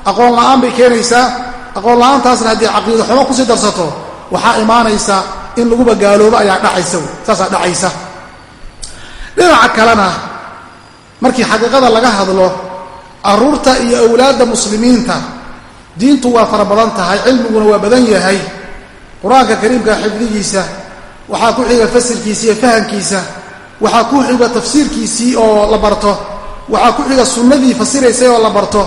aqoon la'aan bay keenaysaa. Aqoon la'aantaasna haddii caqiida xumo ku sii darsato waxaa imaanaysa in laguba gaaloobo ayaa dhacaysa saasaa dhacaysa. Dhinaca kalena markii xaqiiqada laga hadlo carruurta iyo awlaadda muslimiinta diintu waa fara badan tahay cilmiguna waa badan yahay. Qur'aanka kariimka xifdigiisa waxaa ku xiga fasirkiisa iyo fahamkiisa waxaa ku xiga tafsiirkiisii oo la barto waxaa ku xiga sunnadii fasiraysay oo la barto.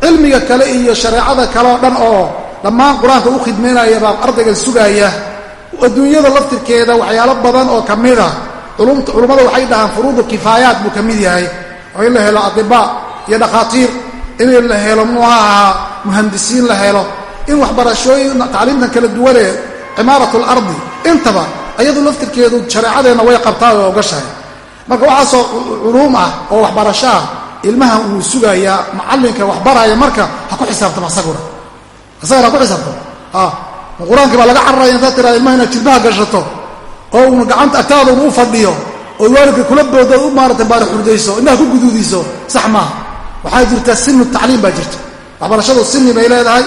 Cilmiga kale iyo shareecada kale oo dhan oo dhammaan qur'aanka u khidmaynaya baa ardaygan sugaaya adduunyada laftirkeeda waxyaalo badan oo ka mid a culummada waxay dhahaan furuudu kifaayaat buu ka mid yahay. Oo in la helo adibaa iyo dhakhaatiir in la helo muxuu ahaa muhandisiin la helo. In waxbarashooyin tacliimtan kala duwanee cimaarat lardi intaba ayadu laftirkeedu shareecadeenna way qabtaa oo ogashahay marka waxaasoo culuum ah oo waxbarasho ah ilmahan wuu sugayaa macallinka waxbaraya marka ha ku xisaabtamo asaguna. Asagana ha ku xisaabtamo qur'aankii baa laga cararaya intaad tiraa ilmaha inaad jilbaha gashato oo uuna gacanta agtaaduna u fadhiyo oo waalidka kula boodo u maarata baara xurdayso indhaha ku guduudiso sax maaha waxaa jirta sinu tacliim baa jirta. Waxbarashadu sini bay leedahay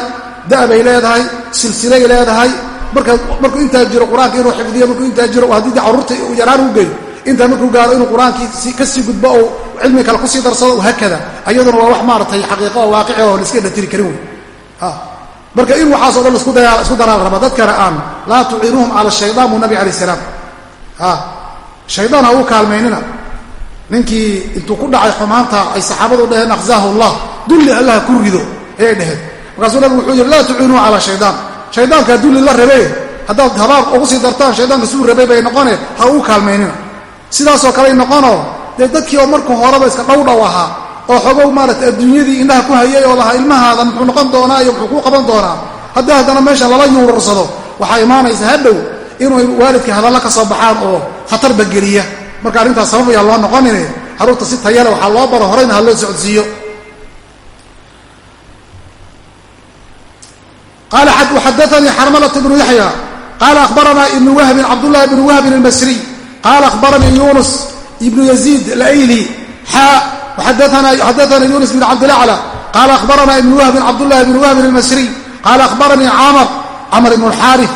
da' bay leedahay silsilay leedahay. Markuu intaa jiro qur'aanka inuu xifdiyo markuu intaa jiro haddii carruurta yaraan u geyo intaa markuu gaaro inuu qur'aankii ka sii gudbo ou cilmi kale ku sii darsado hakada. Ayaduna waa wax maaratay xaqiiqo oo waaqici oo laiska dhatiri karin wey marka in waxaaso dhan isku daraal raba dadkana aan laa tuciinuhum cala shayaan buu nabi alayh salaam. Shaydaan ha uu kaalmaynina ninkii intuu ku dhacay xumaanta ay saxaabadu dhaheen akhzaahu allah. Dulli allaha ku rido ayay dhaheen. Markaasuu nabigu wuxuu yidhi laa tuciinuu cala shaydaan. Shaydaankaa dulli la rabee. Haddaad habaar ugu sii dartaan shaydaanka suu rabay bay noqone ha uu kaalmaynina sidaasoo kaley noqonoo dee dadkii oo marka horeba iska dhowdhow ahaa oo xogow maarata adduunyadii indhaha ku hayay oo lahaa ilmahaada muxuu noqon doonaa iyo muxuu kuu qaban doonaa haddii haddana meesha lala yuurursado waxaa imaanaysa hadhow inuu waalidka hadalla ka soo baxaan oo khatarba geliya marka arrintaas sabab ayaa loo noqonin carruurta si tayale waxaa loo baro horeyna ha loo socodsiiyo. Qala xadaanii xarmalata bnu yaxya qaala akhbaranaa ibnu wahbin cabdullahi ibnu wahbin almasriy qaala akhbaranii yunus ibnu yaziid laili xaa xadaana yunus bn cabdilacla qaala akhbarana ibnu wahbin cabdullahi ibnu wahbin almasriy qaala akhbaranii camar camr ibnu alxaarif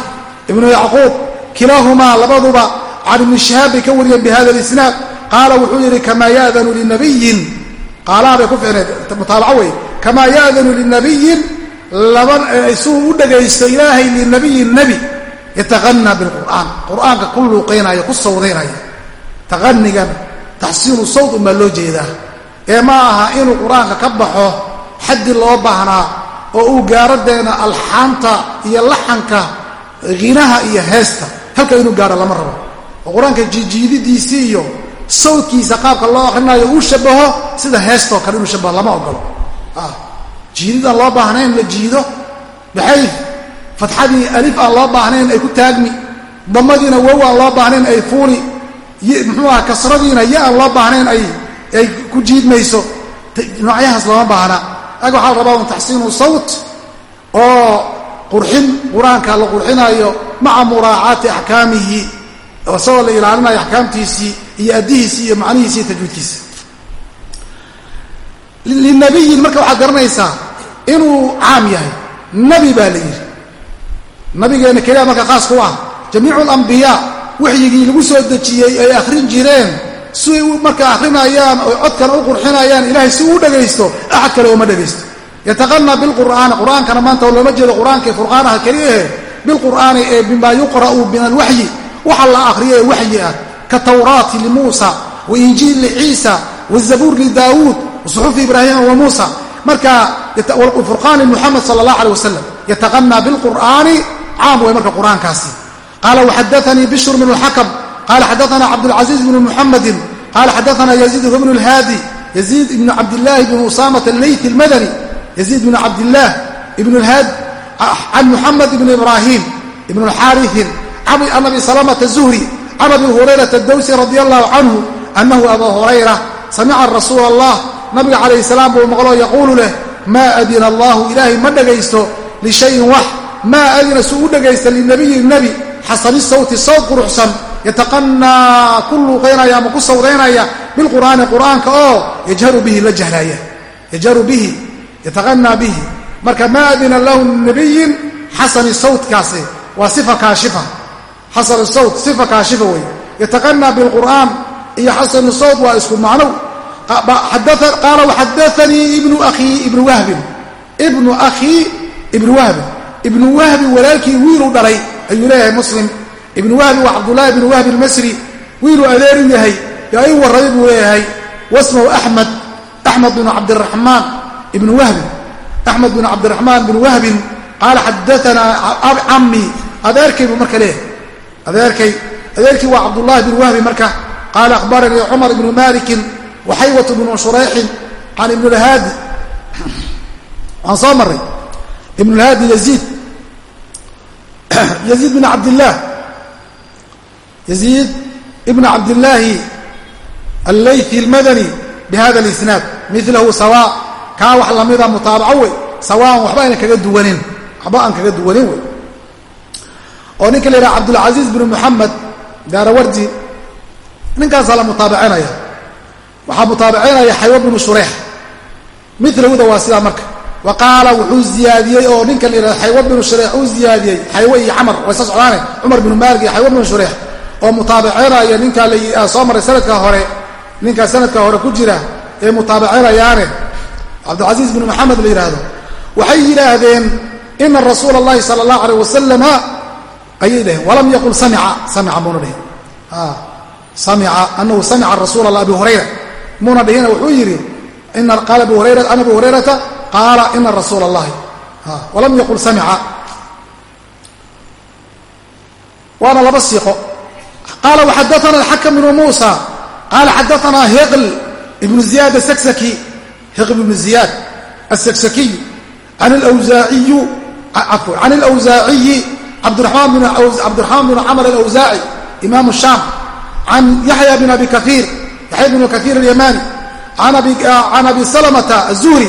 ibnu yacquub. Kilaahumaa labaduba can ibni shihaab bay ka wariyeen bihada اlisnaad qaala wuxuu yidhi kamaa yadanu linabiyin qaalaha bay ku ficneed mutaabaco wey kamaa yadanu linabiyin laba isuu u dhagaysto ilaahay linabiyin nebi yataqanaa bilqur'aan. Qur'aanka ku luuqaynaya ku sawdaynaya taqanigan taxsiinu sawd unbaa loo jeedaa. Ee ma aha inuu qur'aanka ka baxo xaddi loo baahnaa oo uu gaaradeena alxaanta iyo laxanka hinaha iyo heesta. Halka inuu gaaro lama rabo oo qur'aanka jijiididiisii iyo sawdkiisa qaabka loo akhrinayo uu shabaho sida heestoo kale inuu shabaho lama ogolo jiididaan loo baahnayn la jiido. Baxay fatxadii alif aan loo baahnayn ay ku taagmi. Damadiina wow aan loo baahnayn ay fuuli muxuu aha kasradiina ya aan loo baahnayn ay ku jiidmayso. Noocyahaas looma baahna. Aga waxaa la rabaa un taxsiinu sawt oo qurxin qur'aanka la qurxinayo maca muraacaati axkaamihi isagoo la ilaalinayo axkaamtiisii iyo addihiisii iyo macnihiisi iyo tajwiidkiisa linabiyin marka waxaad garanaysaa inuu caam yahay. Nabi baa la yidhi. Nabigeena keliya marka khaas ku ah jamiicu alambiyaa waxyigii lagu soo dejiyey ay akhrin jireen. Siay marka akhrinayaan oy codkana u qurxinayaan ilaahay si uu dhegaysto axad kale ooma dhegaysto yataqana bilqur'aani qur'aankana maanta looma jeedo qur'aanka furqaanaha keliyahe bilqur'aani ee bima yuqra'u min alwaxyi waxa la akhriya ee waxyi ah ka tawraati limuusa wa injiil liciisa wazabuur lidaawuud wasuxufi ibraahima wa muusa. Marka furqaan limuxamed sala allah aleh wasalam yataqanaa bilqur'aani caam way marka qur'aankaasi. Qaala waxadaanii bishr bn xakam qaala xadaanaa cabdulcasiiz bnu muxamedin qaala xadaanaa yaziid bnu lhaadi yaziid ibnu cabdilaahi ibnu usaamata alleyti almadani. Yaziid bnu cabdillaah ibnu lhaad can ah, muxamed ibni ibraahiim ibnu xaariin can abi salamata zuhri can abi hurayrata dawsi radi allahu canhu anahu aba hurayra samica rasuul allah nabiga calayh salaam buu maqloo yaquulu leh maa adina allahu ilaahay ma dhagaysto lishayin wax maa adina suu u dhagaysta linabiyi nebi xasani sawti sawt quruxsan yataqanaa ku luuqaynaya ama ku sawdaynaya bilqur'aani qur'aanka oo yajharu bihi la jahlaaya yajharu bihi yataqanaa bihi marka maa adina lahu nabiyin xasani sawtkaasi waa sifa xasan sawt sifa kaashifa wey yataqanaa bilqur'aan. Iyo xasanu sawt waa isku macnow. Qaala waxadaanii ibnu akhii ibnu wahbin. Ibnu akhii ibnu wahbin. Ibnu wahbin walaalkii wiiluu dhalay ayuu leeyahay muslim. Ibnu wahbi waa cabdullahi ibnu wahbi almasri. Wiiluu adeer u yahay yaa i warramay buu leeyahay. Wasmahu axmed axmed binu cabdiraxmaan ibnu wahbin. Axmed binu cabdiraxmaan binu wahbin qaala xadaanaa cammi adeerkay buu marka leeyahay adeerkay adeerkii waa cabdullahi binu wahbi marka qaala akhbaranii cumar ibnu malikin waxaywat bnu shurayxin can ibn lhaadi waan soo maray ibn lhaadi yaziid yaziid bn cabdillaah yaziid ibn cabdillaahi allaythi almadani bihada alisnaad. Milahu sawa. Kaa wax lamida mutaabaco wey. Sawaan waxba ayna kaga duwanin. Waxba aan kaga duwanin wey oo ninka la yidhaha cabdulcaziiz bnu muxamed gaarawardi ninkaasaa la mutaabacinaya waxaa mutaabacinaya xaywa bnu shureyx milahuda waa sidaa marka. Wa qaala wuxuu ziyaadiyey oo ninkan la yidhahdo xaywa bnu shureyx uu ziyaadiyey xaywa iyo camar way sa socdaane. Cumar bnu maalik iyo xaywa bnu shureyx oo mutaabacinaya ninkaa la soo maray sanadka hore. Ninkaa sanadka hore ku jira ee mutaabacinayaane cabdilcasiis bnu maxamed la yidhaahdo. Waxay yidhaahdeen ina rasuula اllahi sala اllahu aleyh wasalama ayay dhaheen walam yaqul samica samica muuna dhihin samica anahu samica rasuula allah abi hurayra. Muuna dhihina wuxuu yidhi qaala an abi hurayrata qaala ina rasuula اllahi walam yaqul samica waana laba siiqo qaala waxadaana alxakam bnu muusa qaala xadaanaa hiql ibnu ziyaad asaksaki hiql ibnu ziyaad asaksakiy an lwsaaciyu can alawsaaciyi cabdiraxmaan bn camr alawsaaci imaamu shaam can yaxya bn abi kaiir yaxya bn kaiir alyamani can abi salamata azuhri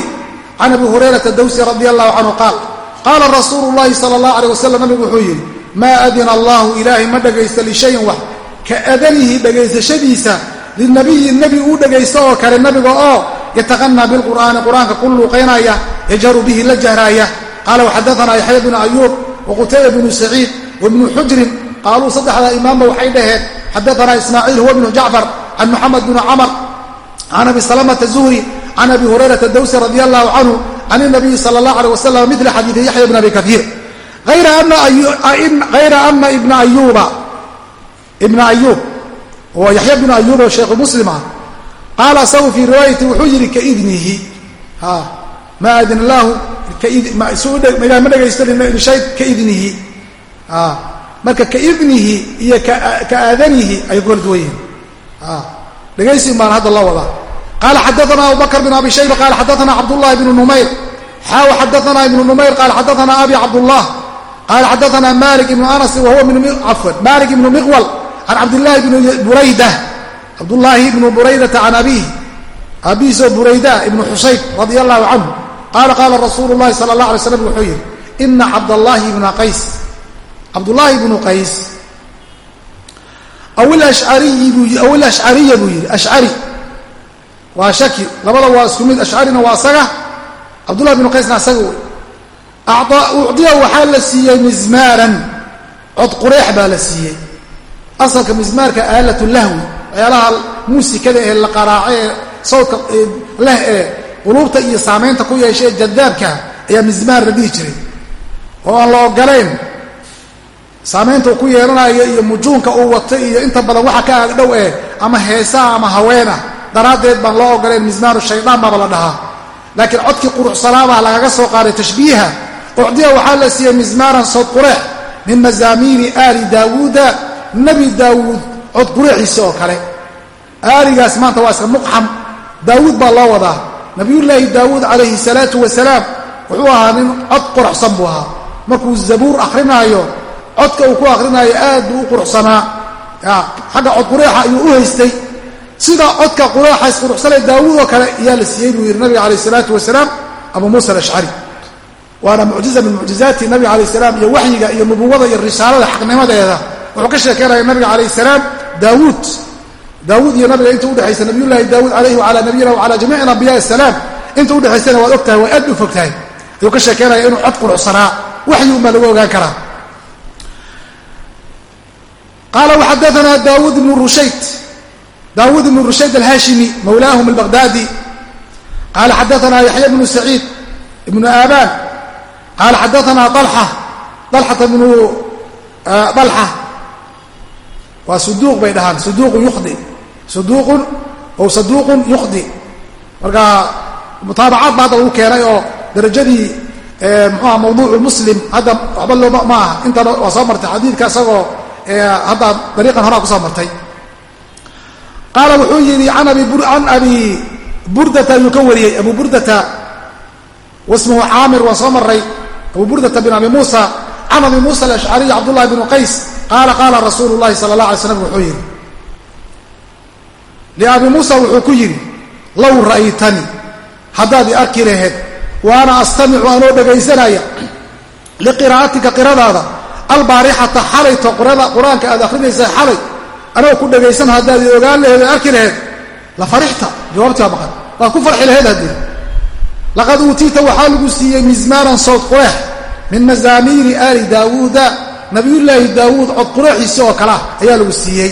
can abi hurayrata dawsi radi allahu canhu qaal qaala rasuulu llahi sala allah aleyh wasalam nabigu wuxuu yidhi maa adina allahu ilaahay ma dhagaysta lishayin wax ka adanihi dhagaysashadiisa linabiyi nebi uu dhagaysto oo kale nabiga oo yataqanaa bilqur'aani qur'aanka ku luuqaynaya yajharu bihi la jahraaya qaala waxadaanaa yaxya bnu ayuub waqutayba bnu saciid wabnu xujrin qaaluu saddexdaa imaamba waxay dhaheen xadaanaa ismaaciil huwa bnu jacfar can muxamed bni camar can abi salamata zuhri can abi hurayrata dawsi radi allahu canhu can inabiyi sala allah aleh wasalam mila xadiidi yaxya bn abi kaiir hayra ana ibna ayuuba ibna ayuub oo yaxya bnu ayuub oo sheekhu muslim ah qaala asagu fii riwaayati wuxuu yidhi kaidnihi ma adin lahu ilahay ma dhegaysto lishay kaidnihi. Marka kaidnihi iyo ka aadanihi ay kala duwan yihiin. Dhegaysi baan hadda loo wadaa. Qaala xadaana abu bakr bn abi shayba qaala xadaana cabdullahi bnu numayr. Xaaw xadaana ibnu numayr? Qaala xadaana abi cabdullah qaala xadaana malik ibnu anas wahuwa afwan malik ibnu miqwal can cabdillahi bni burayda. Cabdullaahi ibnu buraydata can abiih aabihiisoo burayda ibnu xusayb radia allahu canhu qaala qaala rasuulu llahi sala allah alay slam wuxuu yidhi ina cabdallaahi ibna qays cabdullaahi ibnu qays aw ilashcariya buu yidhi ashcari waa shaki labada waa isku mid ashcarina waa asaga cabdullahi ibnu qaysna asaga wey ucdiya waxaa la siiyey mizmaaran cod qureex baa la siiyey asalka mizmaarka aalat lahwi waxyaalaha muusikada ee la qaraaco ee sawdka leh ee quluubta iyo saamaynta ku yeesha ee jadaabka ayaa mizmaar la dhihi jiray. Oo aan la ogolayn saamaynta uu ku yeelanayo iyo mujuunka uu wato iyo inta badan waxa ka agdhow eh ama heesaha ama haweenah daraaddeed baan loo ogolayn mizmaaru shaydaan baaba la dhahaa. Laakiin codkii quruxsanaabah lagaga soo qaaday tashbiiha ucdiya waxaa la siiyey mizmaaran sawd qureex min mazaamiiri aali daawuuda nebi daawuud cod qureexiisa oo kale. Aaligaas maanta waa iska muqxam daawuud baa loo wadaa nabiyullaahi daawuud calayhi salaatu wasalaam wuxuu ahaa nin cod quruxsan buu ahaa. Markuu zabuur akhrinaayo codka uu ku akrinaayo aad buu u quruxsanaa. Xagga cod qureexa ayuu u haystay. Sida codka qureexa isquruxsanay daawuud oo kale ayaa la siiyey buu yidhi nabiga calayh isalaatu wasalaam abu muusa alashcari waana mucjiza min mucjizaati nabiga calayh salaam iyo waxyiga iyo nubuwada iyo risaalada xaqnimadeeda. Wuxuu ka sheekeynaya nabiga calayh salaam daawuud daawuud iyo nabiga inta udhexaysa nabiyullaahi daawuud calayhi wacala nabiyina wacala jamiici ambiyaai asalaam inta udhexaysana waad og tahay waa aad u fog tahay. Ayuu ka sheekeynaya inuu cod quruxsanaa waxyi unbaa lagu ogaan karaa. Qaala waxadaanaa daawuud ibnu rushayd daawuud ibnu rushayd alhaashimi mawlaahum albaqdaadi qaala xadaanaa yaxya bnu saciid ibnu aabaan qaala xadaanaa alxa alxata bnu alxa waa suduuq bay dhahaan suduuqun yukhdi suduuqun ow saduuqun yukhdi marka mutaabacaad ba hadda lagu keenay oo darajadii muxuuha mawduucu muslim hadda waxba looma ma intana waa soo martay xadiidka isagoo hadda dariiqan horaa ku soo martay. Qaala wuxuu yidhi can abi burdata ayuu ka wariyey abu burdata wasmuhu caamir waan soo maray abu burdata bin abi muusa can abi muusa alashcariy cabdullahi bnu qays qaala qaala rasuulu llahi sala allah alay slam wuxuu yidhi liabi muusa wuxuu ku yidhi low ra'aytanii haddaad i arki laheed wa ana astamicu anoo dhegaysanaya liqiraa'atika qiradaada albaarixata xalayto qur'aanka aad akhrinaysa xalay anoo ku dhegaysan haddaad i ogaan laheed o arki laheed la farixta jawaabtii waa maqan waad ku farxi laheed haddii. Laqad uutiita waxaa lagu siiyey mizmaaran sawd qureex min mazaamiiri aali daawuuda nabiyullaahi daawuud cod qureexiisi oo kalea ayaa lagu siiyey.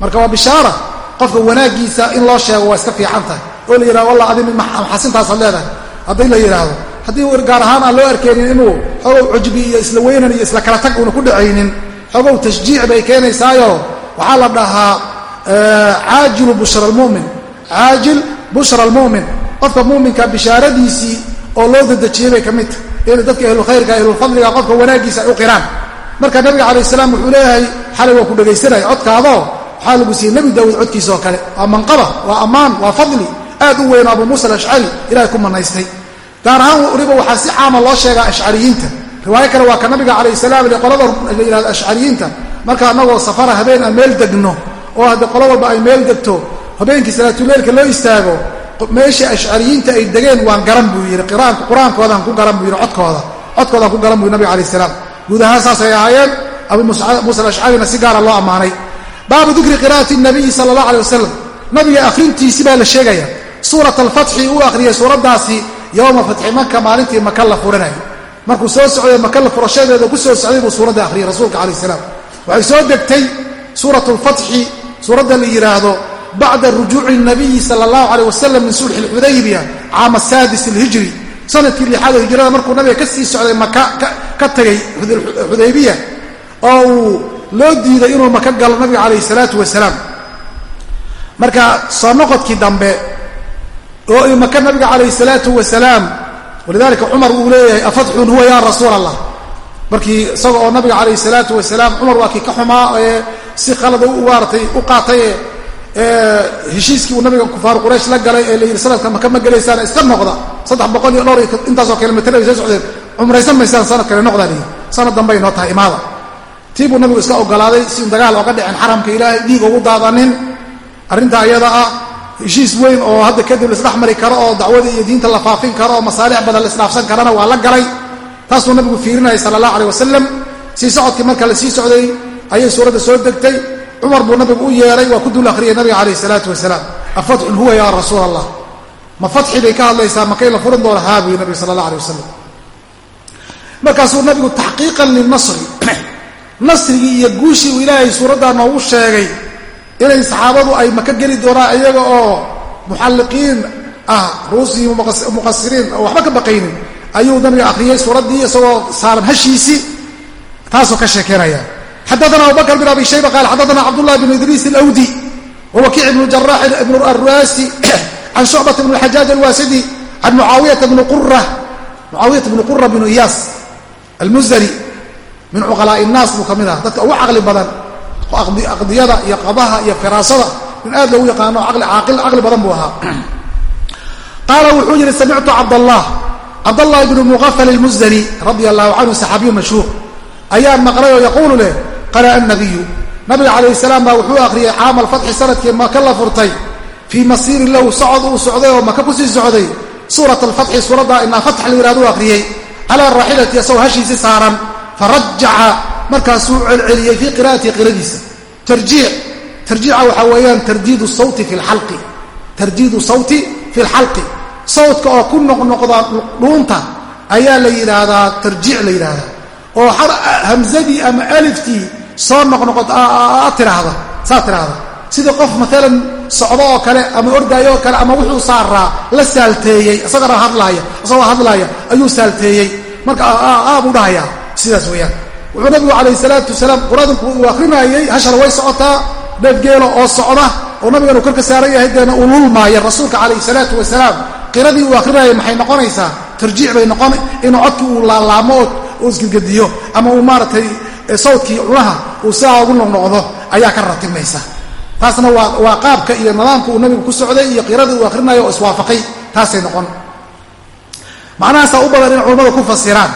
Marka waa bishaara qofka wanaaggiisa in loo sheego waa iska fiican tahay. Oo la yidhahdo wallah adi maxasintaasaad leedahay. Haddii la yidhaahdo haddii gaar ahaan aan loo arkaynin inuu xogow cujbi iyo isla weynan iyo isla kala tag uuna ku dhacaynin xogow tashjiic bay keenaysaayo. Waxaa la dhahaa caajilu bushra almu'min caajil bushra almu'min qofka mu'minka bishaaradiisii oo loo dedejiyey bay ka mid tahay. In dadka ahlulkhayrka ahlulfadliga qofka wanaaggiisa ay u qiraan marka nabiga calayh salaam wuxuu leeyahay xalay waa ku dhegaysanaya codkaadoo waxaa lagu siiyey nebi daawuud codkiisa oo kale. Waa manqaba waa ammaan waa fadli aad u weyn abu muusa alashcari ilahay ku manaystay. Gaar ahaan weliba waxaa si caama loo sheegaa ashcariyiinta riwaayo kale waa ka nabiga calayh salaam ile qolada la yihahdo ashcariyiinta marka annagoo safara habeen aan meel degno oo hadde qolo walba ay meel degto habeenkii salaatuleylka loo istaago meesha ashcariyiinta ay degeen waan garan buu yidhi. Qur'aankoodaan ku garan buu yidhi codkooda. Codkoodaan ku garan buu yidhi nabiga alayh salaam guud ahaan saasay ahaayeen abu muusa alashcarina si gaara loo ammaanay. Baabu dikri qira'ati nabiyi sala allah alay wasalam nabiga akhrintiisi baa la sheegaya suurat alfatxi uu akhriyay suuraddaasi yowma fatxi maka maalintii maka la furanayo markuu soo socday maka la furashadeeda ku soo socday buu suuradda akhriyay rasuulka calayh salaam. Waxay soo degtay suurat lfatxi suuradda la yidhaahdo bacda rujuuci nabiyi sala allahu calayh wasalam min sulxi lxudaybiya caama saadis alhijri. Sanadkii lixaad oo hijrada markuu nabiga ka socday maka ka tegay xudaybiya oo uu loo diiday inuu maka galo nabiga calayhi salaatu wasalaam. Marka soo noqodkii dambe oo maka nabiga calayhi salaatu wasalaam walidalika cumar uu leeyahay afatxun huwa ya rasuula allah markii isaga oo nabiga calayhi salaatu wasalaam cumar waa kii ka xumaa ee si khalada maaratay u qaatay ee heshiiskii uu nabiga kufaaru quraysh la galay ee la yidhi sanadka maka ma gelaysaan iska noqda. Saddex boqol iyo dhowr intaasoo kilomitr ay soo socdeen cumraysan maysaan sanad kale noqdaa liyi sanad dambe ay noo tahay imaada. Tii nabigu iska ogolaaday si un dagaal ooga dhicin xaramka ilaahay dhiig ugu daadanin. Arrinta ayada ah heshiis weyn oo hadda kadib laisdhex mari karo oo dacwada iyo diinta la faafin karo oo masaalix badan la isdhaafsan karana waa la galay. Taasuu nabigu fiirinayay sala allah aleh wasalam sii socodkii marka la sii socday ayay suuradda soo degtay. Cumar buu nabigu u yeeray waa ku dul akhriyay nabiga calayh salaatu wasalaam. Afatxun huwa yaa rasuul allah ma fatxi bay ka hadlaysaa makay la furin doona? Haa buyi nabiga sala allah aleh wasalam markaasuu nabigu taxqiiqan linasri nasrigii iyo guushii uu ilaahay suuraddaa noogu sheegay inay saxaabadu ay maka geli doonaan iyaga oo muxalliqiin ah ruusii muqasiriin waxba ka baqaynin ayuu nabiga akhriyey suuraddii isagoo saaran hashiisii taasuu ka sheekeynaya. Xadaana abubakr bin abi shayba qaal xadaana cabdullahi bn idriis alawdi wawakiic ibnu jaraax ibnu arwaasi can shucbat bn xajaaj alwaasidi can mucaawiyata bni qura mucaawiyata bni qura bnu iyaas almuzani min cuqalaa'i innaas buu ka mid aha dadka ugu caqli badan aqdiyada iyo qadaha iyo firaasada in aad loogu yaqaano caqli badan buu ahaa qaala wuxuu yihi samictu cabdallah cabdallah ibnu muqafal almuzani radia allahu canhu saxaabiyu mashhuur ayaan maqlay oo yaquulu leh qara'a nabiyu nabiga calayh salaam baa wuxuu akhriyey caama alfatxi sannadkii maka la furtay fii masiirin lahu socod uu socday oo maka ku sii socday suurat alfatxi suuradda inaa fatx la yihahdu akhriyey calaa raaxilati asagoo hashiisi saaran farajaca markaasuu celceliyey fii qira'ati qiradiisa tarjiic tarjiica waxaa weeyaan tardiidu sawti fi lxalqi tardiidu sawti fi lxalqi sawdka oo ku noqnoqda dhuunta ayaa la yidhaahdaa tarjiic la yidhaahdaa oo hamzadii ama aliftii soo noqnoqod tiraahda saa tiraahda sida qof maalan socdo oo kale ama ordaayo oo kale ama wuxuu saaraa la saalteeyey isagana hadlaaya isagoo hadlaaya ayuu saalteeyey. Marka buu dhahayaa. Sidaas weeyaan. Wuxuu nabigu calayh salaatu wasalaam qur'aanku uu akrinaayey hashana way socotaa dheefgeelo oo socda oo nabiganu korka saaran yahay deena uu lulmaaya rasuulka calayh salaatu wasalaam. Qiradii uu akrinaayay maxay noqonaysaa? Tarjiic bay noqon inuu codkii uu laalaamo oo isgedgediyo ama uu maaragtay sawdkii cunaha uu sidaa ugu noqnoqdo ayaa ka ratimaysa taasna waa qaabka iyo nidaamka uu nabigu ku socday iyo qiradii uu akrinayo oo iswaafaqay taasay noqon. Macnahaasaa u badan in culammada ku fasiraan.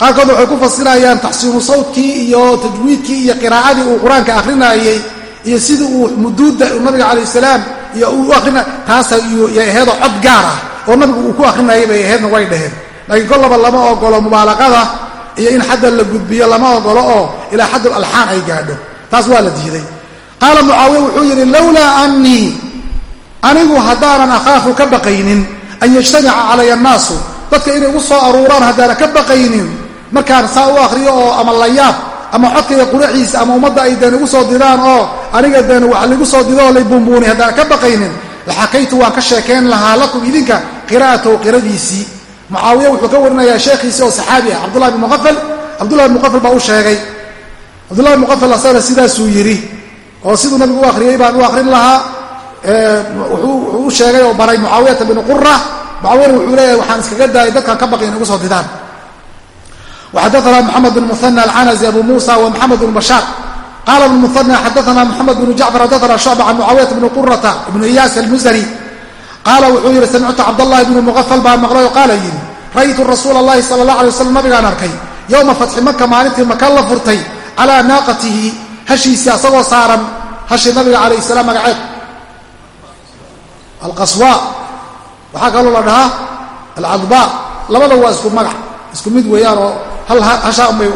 Qaarkood waxay ku fasirayaan taxsiinu sawdkii iyo tajwiidkii iyo qiraa'adii uu qur'aanka akrinaayey iyo sidii uu muduudda nabiga calayh salaam iyo uu akrina taasa yay aheedoo cod gaar ah oo nabigu uu ku akrinayay bay aheedna way dhaheen. Laakiin kollaba lama ogolo mubaalaqada iyo in xadda la gudbiyo lama ogolo oo ilaa xaddul alxaan ay gaadho. Taas waa la diiday qaala mucaawiya wuxuu yidhi lowlaa annii anigu haddaanan akhaafu ka baqaynin an yajtamica calaya annaasu dadka inay ugu soo aruuraan haddaanan ka baqaynin markaan saa u akhriyo oo ama layaab ama codkayga quraciisa ama ummadda ay deen igu soo diraan oo aniga deen wax laigu soo dido oo lay buunbuuni haddaanan ka baqaynin laxakaytu waan ka sheekayn lahaa lakum idinka qiraa'atahu qiradiisii. Mucaawiya wuxuu ka warinayaa sheekhiisii oo saxaabi ah cabdullahi bn muqafal cabdullahi bn muqafal baa u sheegay. Cabdullahi bn muqafal asagana sidaasuu yidhi oo siduu nabigu u akriyey baan u akrin lahaa wuxuu u sheegay oo baray mucaawiyata binu qura mucaawiyana wuxuu leeyahay waxaan iskaga daayay dadkan ka baqi inagu soo didaan. Waxadaana moxamed bn muhana alcanazi abu muusa wa moxamed bn bashaar qaala ibn muhana xadaana moxamed bn jacfar xadaana shucba can mucaawiyata bni qurata ibnu iyaas almuzani qaala wuxuu yihi samictu cabdallahi bni muqafal baan maqlay oo qaala yidhi ra'ytu rasuula allahi sala allah alay wasalam nabigaan arkay yowma fatxi maka maalintii maka la furtay calaa naaqatihi hashiisa asagoo saaran hashi nabiga calayh salaam magaceed. Alqaswa waxaa kaloo la dhahaa alcadba labada waa isku magac isku mid weeyaan oo hal hashaan bay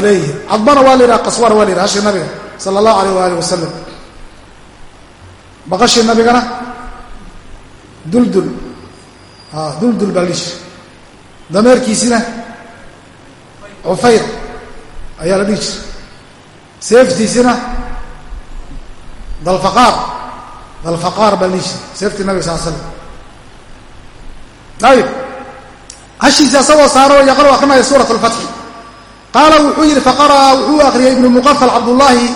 leeyihiin. Cadbana waa la yidhaha qaswana waa la yidhaha hashi nabiga sala allahu alayh waaalih wasalam baqashii nabigana duldul ah, duldul baa lishi dameerkiisina cufayr ayaa la dhihi jiray seeftiisina dalfaqaar dalfaqaar baa jira seeftii nabiga sal slam ayib hashiisi asagoo saaro yaqra akrinaya suurat alfatxi qaala wuxuu yidhi faqara'a wuxuu akhriyay ibnu muqafal cabdullaahi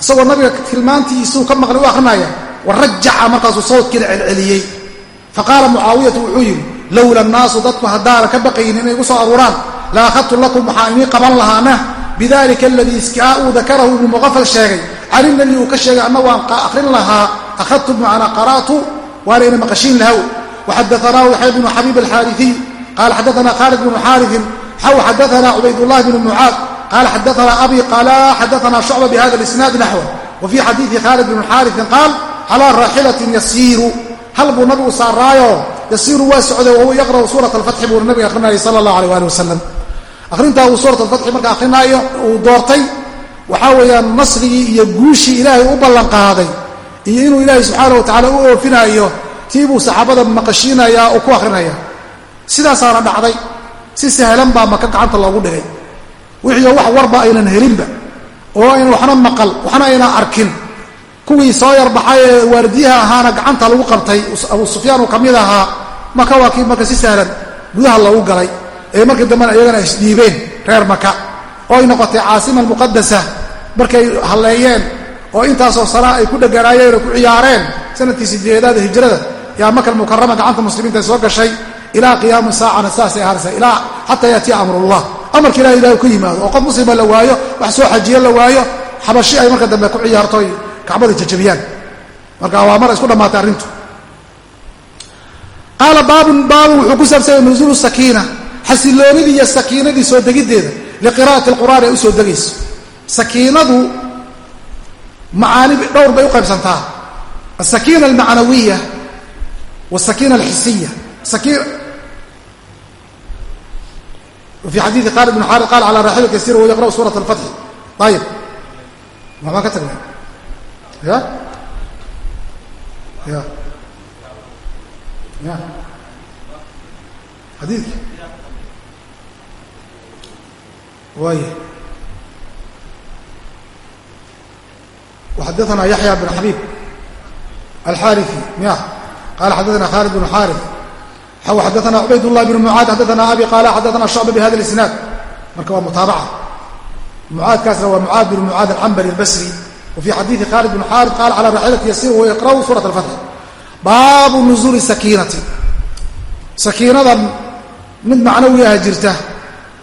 isagoo nabiga tilmaantiisuu ka maqlay u akrinaya wa rajaca markaasuu sawdkiina celceliyey. Faqaala mucaawiyatu wuxuu yidhi lowla annaasu dadku haddaanan ka baqayin inay igu soo aruuraan la akhadtu lakum waxaa inii qaban lahaana bidalika aladii iskaa uu dakarahu ibnu muqafal sheegay cani nabi uu ka sheegay anna waan akrin lahaa akhadtu bimacnaa qara'tu waana ina maqashiin lahaw waxadaanaa yaxya bnu xabiib alxaariiy qala xadaana khaalid bnu xaariin xaw xadaana cubaydاllahi bn mucaad qala xadaana abi qala xadaana shucba bihada isnaad naxw wa fii xadiidi khaalid bn xaariin qaal calaa raaxilatin yasiiru hal buu nabigu saaraayo yasiiru waa socday wahuwa yaqra'u suurat alfatxi buu nabiga akrinayay sala allah alيh ali wasalam akhrintaa uu suurat alfatxi marka akhrinaayo uu doortay waxaa weeyaan nasrigii iyo guushii ilaahay u ballanqaaday iyo inuu ilaahay subxaana wa tacaala u oofinaayo tii buu saxaabada maqashiinayaa oo ku akhrinaya. Sidaasaana dhacday si sahlan baa maka gacanta loogu dhigay. Wixiio wax warba aynan helinba oo aynan waxna maqal waxna aynan arkin. Kuwii soo yarbaxay ee waardiyaha ahaana gacanta lagu qabtay abu sufyaan uu ka mid ahaa maka waa kii marka si sahlan gudaha loogu galay ee markii dambena iyagana isdhiibeen reer maka oo ay noqotay caasima almuqadasa markay halleeyeen oo intaasoo sanaa ay ku dheganaayeen oo ku ciyaareen sannadkii sideedaada hijrada yaa maka almukarama gacanta muslimiinta soo gashay ilaa qiyaami saacana saasay ahaanaysa ilaa xataa yaatiya amrullah. Amarka ilahi ilahi ku yimaado oo qof muslima la waayo wax soo xajiye la waayo xabashi ay marka dambe ku ciyaartoy kacbada jajabiyaan. Marka waa mar isku dhammaatay arrintu. Qaala baabun baabun wuxuu ku saabsanya nuzuulu sakiina xasiloonidii iyo sakiinadii soo degiddeeda liqira'ati alqur'aan ay u soo degayso. Sakiinadu macaani dhowr bay u qaybsantaa. Asakiina almacnawiya wasakiina alxisiya fi xadiidi khaalid bn xaari qaal calaa raaxilati yasir wa yaqra'u suurat alfatxi ayib maxbaan ka tagnay ya? Ya. Ya. Xadiidki waay وxadaثna yaحyى بن xabيb alxاariثي miya qala xadaثna khالد بن xاariث xw xadaثna cubayd الlah بن mعاad xadaثna abi qala xadaثna شhucba bhada الاسناad marka waa mutaabaca mucaadkaasna waa mucaad بن mعaad الcambri الbsri وفي xadiiثi khالد بن xاariث qala calى raxilati yasir wa yaqrأu suraة الفتح baabu نuزuل sakiinati sakiinadan mid macnawiyaha jirta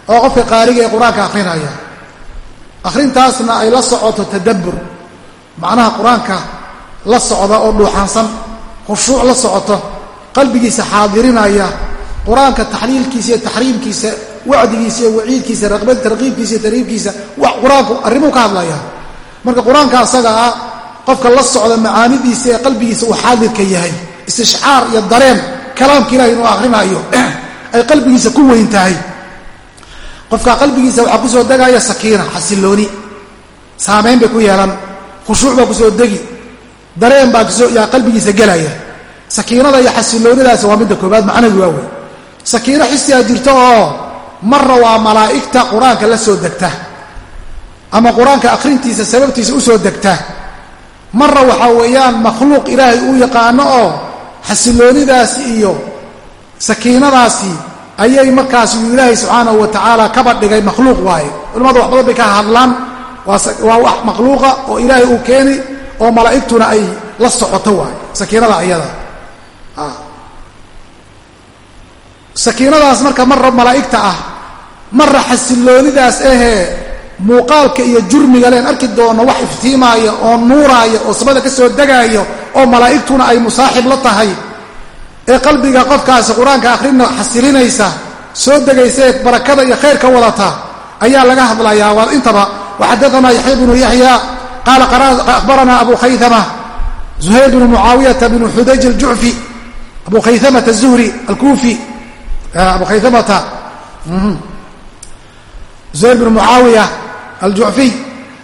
oo qofka qaariga ee qur'aanka akrinaya akhrintaasna ay la socoto tadabbur. Macnaha qur'aanka la socda oo dhuuxansan khushuuc la socoto qalbigiisa xaadirinaya qur'aanka taxliilkiisa iyo taxriimkiisa wacdigiisa iyo waciidkiisa tarqiibkiisa iyo tarhiibkiisa wax qur'aanku arrimuu ka hadlaya. Marka qur'aanka asaga ah qofka la socda macaanidiisa ee qalbigiisa uu xaadirka yahay istishcaar iyo dareen kalaamka ilahi inuu akrinaayo ay qalbigiisa ku weyn tahay qofka qalbigiisa waxaa ku soo degaya sakiina xasilooni. Saamayn bay ku yeelan khushuuc baa ku soo degi dareen baa yaa qalbigiisa gelaya. Sakiinada iyo xasiloonidaasi waa midda koobaad macnawi waa wey sakiino xisiyaa jirto oo marna waa malaa'igta qur'aanka la soo degta ama qur'aanka akhrintiisa sababtiisa u soo degta. Marna waxaa weeyaan makhluuq ilaahay uu yaqaano oo xasiloonidaasi iyo sakiinadaasi ayay markaas uu ilaahay subxaanahu wa tacaala kaba dhigay makhluuq waaye. Culimmadu wax badan bay ka hadlaan. Waa wax makhluuqa oo ilaahay uu keeni oo malaa'igtuna ay la socoto waaye. Sakiinada ayada. Sakiinadaas marka marra malaa'igta ah marra xasiloonidaas ahee muuqaalka iyo jurmiga leen arki doono wax iftiimaaya oo nuuraaya oo samada ka soo degaayo oo malaa'igtuna ay musaaxib la tahay ee qalbiga qofkaasi qur'aanka akhrina xasilinaysa soo degaysa ee barakada iyo khayrka wadata ayaa laga hadlayaa. Waa intaba waxadaanaa yaxya bnu yaxya qaala akhbaranaa abu khayama zuhayr bnu mucaawiyata bnu xudayj aljucfi abu khayamata zuhri alkuufi abu khayamata zuhayr bnu mucaawiya aljucfiy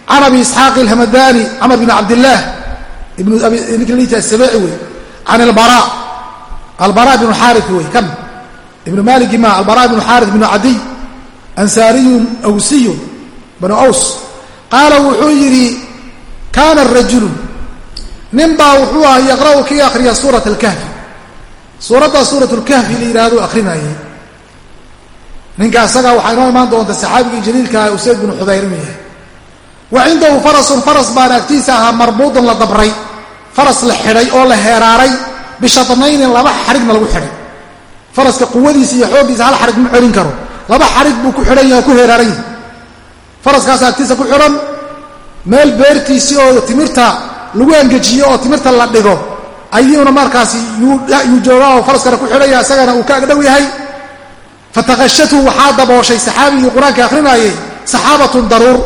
can abi isxaaq alhamadani camr bn cabdillaah ninka asabeeci wey can albara albara bnu xaari wey kan ibnu maliki ma albara bnu xaari bnu cadiy ansaariyun awsiyun banu aws. Qaala wuxuu yidhi kaana rajulu nin baa wuxuu ah yaqra'u kii akhriya suurat alkahfi suuraddaa suurat lkahfi la yidhaahdo akhrinayay. Ninka isagaa waxaa inoo imaan doonta saxaabigii jaliilkaah usayd binu xudayr inuu yahay. Wa cindahu farasun faras baana agtiisa ahaa marbuudun la dabray. Faras la xidhay oo la heeraaray bishatnaynin laba xarigna lagu xidhay. Faraska quwadiisa iyo xooggiisa hal xarig ma celin karo. Laba xarig buu ku xidhan yahay oo ku heeraaran yahay. Faraskaasa agtiisa ku xidhan meel beertiisii oo timirta lagu engejiyo oo timirta la dhigo ayuuna markaasi yuu joogaa oo faraskana ku xidhaya isagana uu ka agdhow yahay. Fataqashatu waxaa dabooshay saxaabigii qur'aanka akhrinayay saxaabatun daruur.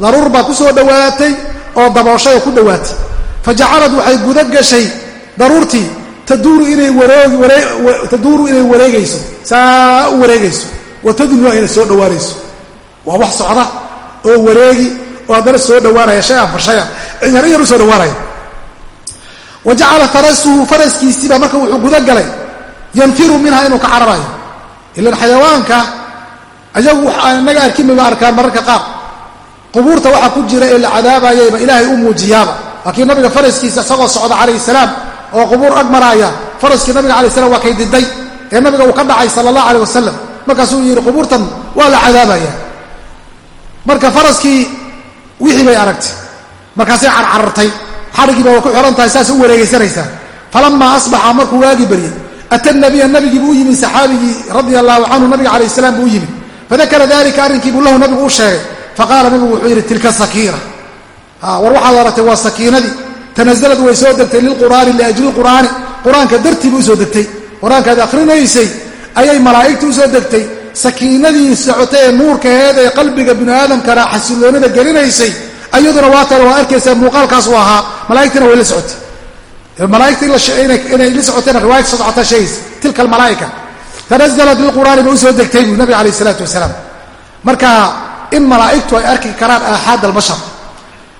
Daruur baa ku soo dhowaatay oo dabooshay oo ku dhowaatay fa jacalad waxay guda gashay daruurtii taduuru inay taduuru inay wareegayso saa u wareegayso wa ayna soo dhowaanayso waa wax socda oo wareegi oo haddana soo fa shayan yar yar u soo dhawaanaya wa jacala farasuhu faraskiisiiba marka wuxuu gudagalay yanfiru minha inuu ka cararayo ilan xayawaanka ayagu inaga arkimiba arkaan mararka qaar qubuurta waxaa ku jira ee la cadaabayayba ilaahay u muujiyaaba laakiin nabiga faraskiisa isagoo socda calayh salaam oo qubuur ag maraaya faraskii nabiga alay slam waa kay diday ee nabiga uu ka dhacay sala allah aleh wasalam markaasuu yidhi qubuurtan waa la cadaabaya. Marka faraskii wixii bay aragtay. Markaasay carcarartay. Xadhigiiba waa ku xihan tahay saas u wareegaysanaysaa falamaa asbaxa markuu waagi baryey ata nabiya nabigii buu u yimi saxaabigii radia allahu canhu nabiga calayh salaam buu u yimi fadakara dalika arrinkii buu lahu nabigu u sheegay. Faqaala nabigu wuxuu yidhi tilka sakiina war waxaad aragtay waa sakiinadii tanazalad way soo degtay lilqur'aani liajli lqur'aani qur'aanka dartii bay u soo degtay. Qur'aankaad akhrinaysay ayay malaa'igta u soo degtay. Sakiinadii socotay ee nuurkaheed ee qalbiga bini aadamkana xasiloonida gelinaysay ayaduna waatan waa arkaysaa muuqaalkaas u ahaa. Malaaigtina way la socotay. Malaaigta inay la socotayna riwaayad soo socota sheegaysa tilka almalaaika tanazalat bilqur'aani bay u soo degtay buu nabiga alayh isalaatu wasalaam. Marka in malaa'igtu ay arki karaan aaxaad albashar.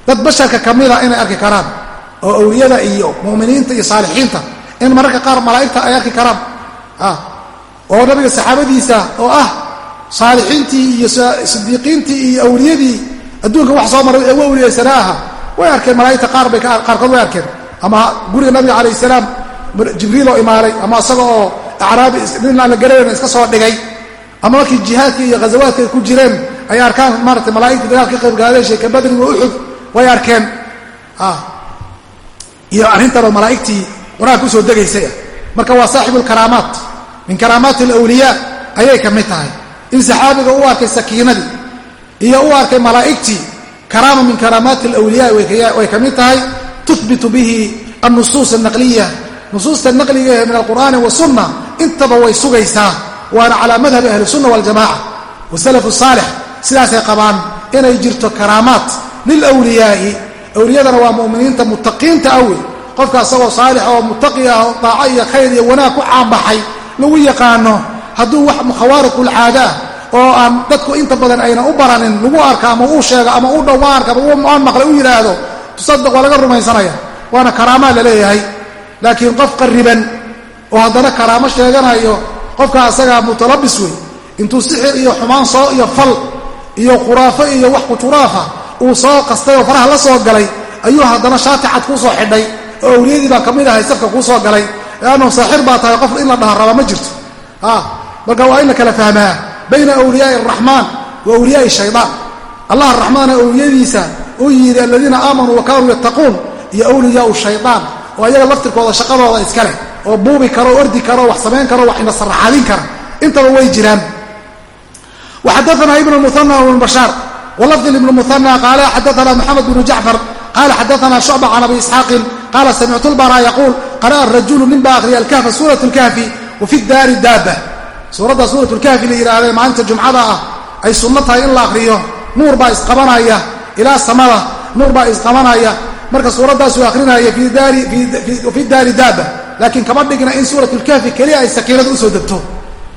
Dad basharka kamida inay arki karaan oo awliyada iyo muminiinta iyo saalixiinta. In mararka qaar malaa'igta ay arki karaan. Oo nabiga saxaabadiisa oo ah saalixiintii iyo sidiiqiintii iyo awliyadii adduunka wax soo maray ee u awliyaysanaa aha way arkeen malaaigta qaarkood way arkeen. Ama guriga nabiga calayh salaam jibriiloo imaalay ama isaga oo acraabi nin aan la garanayn iska soo dhigay. Ama markii jihaadka iyo ghazawaadka ay ku jireen ay arkaan maarata malaaigta dagaalka ka qaybgaaday sheeka badri wa uxud way arkeen iyo arrintanoo malaa'igtii qur'aanka u soo degaysay ah. Marka waa saaxibu lkaraamaat min karaamaati alawliyaa ayay ka mid tahay. In saxaabiga u arkay sakiinadii iyo u arkay malaa'igtii karaama min karaamaati alawliyaa way ka mid tahay. Tuhbitu bihi annusuus alnaqliya nusuusta naqliga min alqur'aani wasunna intaba way sugaysaa. Waana calaa madhabi ahli sunna waljamaca wasalafu saalix sidaasay qabaan inay jirto karaamaat lilwliyaa'i awliyadana waa muminiinta mutaqiinta awi qofka isagoo saalix oo mutaqi ah oo daaco iyo khayr iyo wanaag ku caanbaxay lagu yaqaano hadduu wax khawaariqulcaada ah oo aan dadku inta badan ayna u baranin lagu arka ama uu sheego ama u dhow arka ama aan maqlay u yidhaahdo tusadaq waa laga rumaysanaya waana karaamaa la leeyahay. Laakiin qof qariban oo haddana karaamo sheeganayo qofka asagaa mutalabis wey intuu sixir iyo xumaan soo iyo fal iyo khuraafo iyo wax kujuraafa uu soo qastay oo faraha la soo galay ayuu haddana shaati cad kuu xidhay oo awliyadii baa ka mid ahay safka kuu soo galay. Leannahu saaxir baa tahay qof in la dhaha raba ma jirto. Marka waa in la kala fahmaa bayna awliyaai araxmaan wa awliyaai shaydaan. Allah araxmaana awliyadiisa uu yidhi aladiina aamanuu wa kaanuu yattaquun iyo awliyaau shaydaan oo ayaga laftirkooda shaqadooda iskaleh oo buubi karo ordi karo wax samayn karo wax indhasaraxadin kara intaba way jiraan. Waxadaana ibn muana ibn bashaar walafdi ibn muana qaala xadaana moxamed bnu jacfar qala xadaana shucba can abi isxaaqin qaala samictu lbara yaquul qara'a rajulu nin baa akhriya alkahfa suurat lkahfi wa fi daari daaba suuradda suurat lkahfi la yidhahdee maalinta jumcada ah ay sunno tahay in la akhriyo nuur baa isqabanaya ilaa samada nuur baa isqabanaya marka suuraddaasuu akhrinaya fi daari daaba laakiin kama dhigna in suurat lkahfi keliya ay sakiinada u soo degto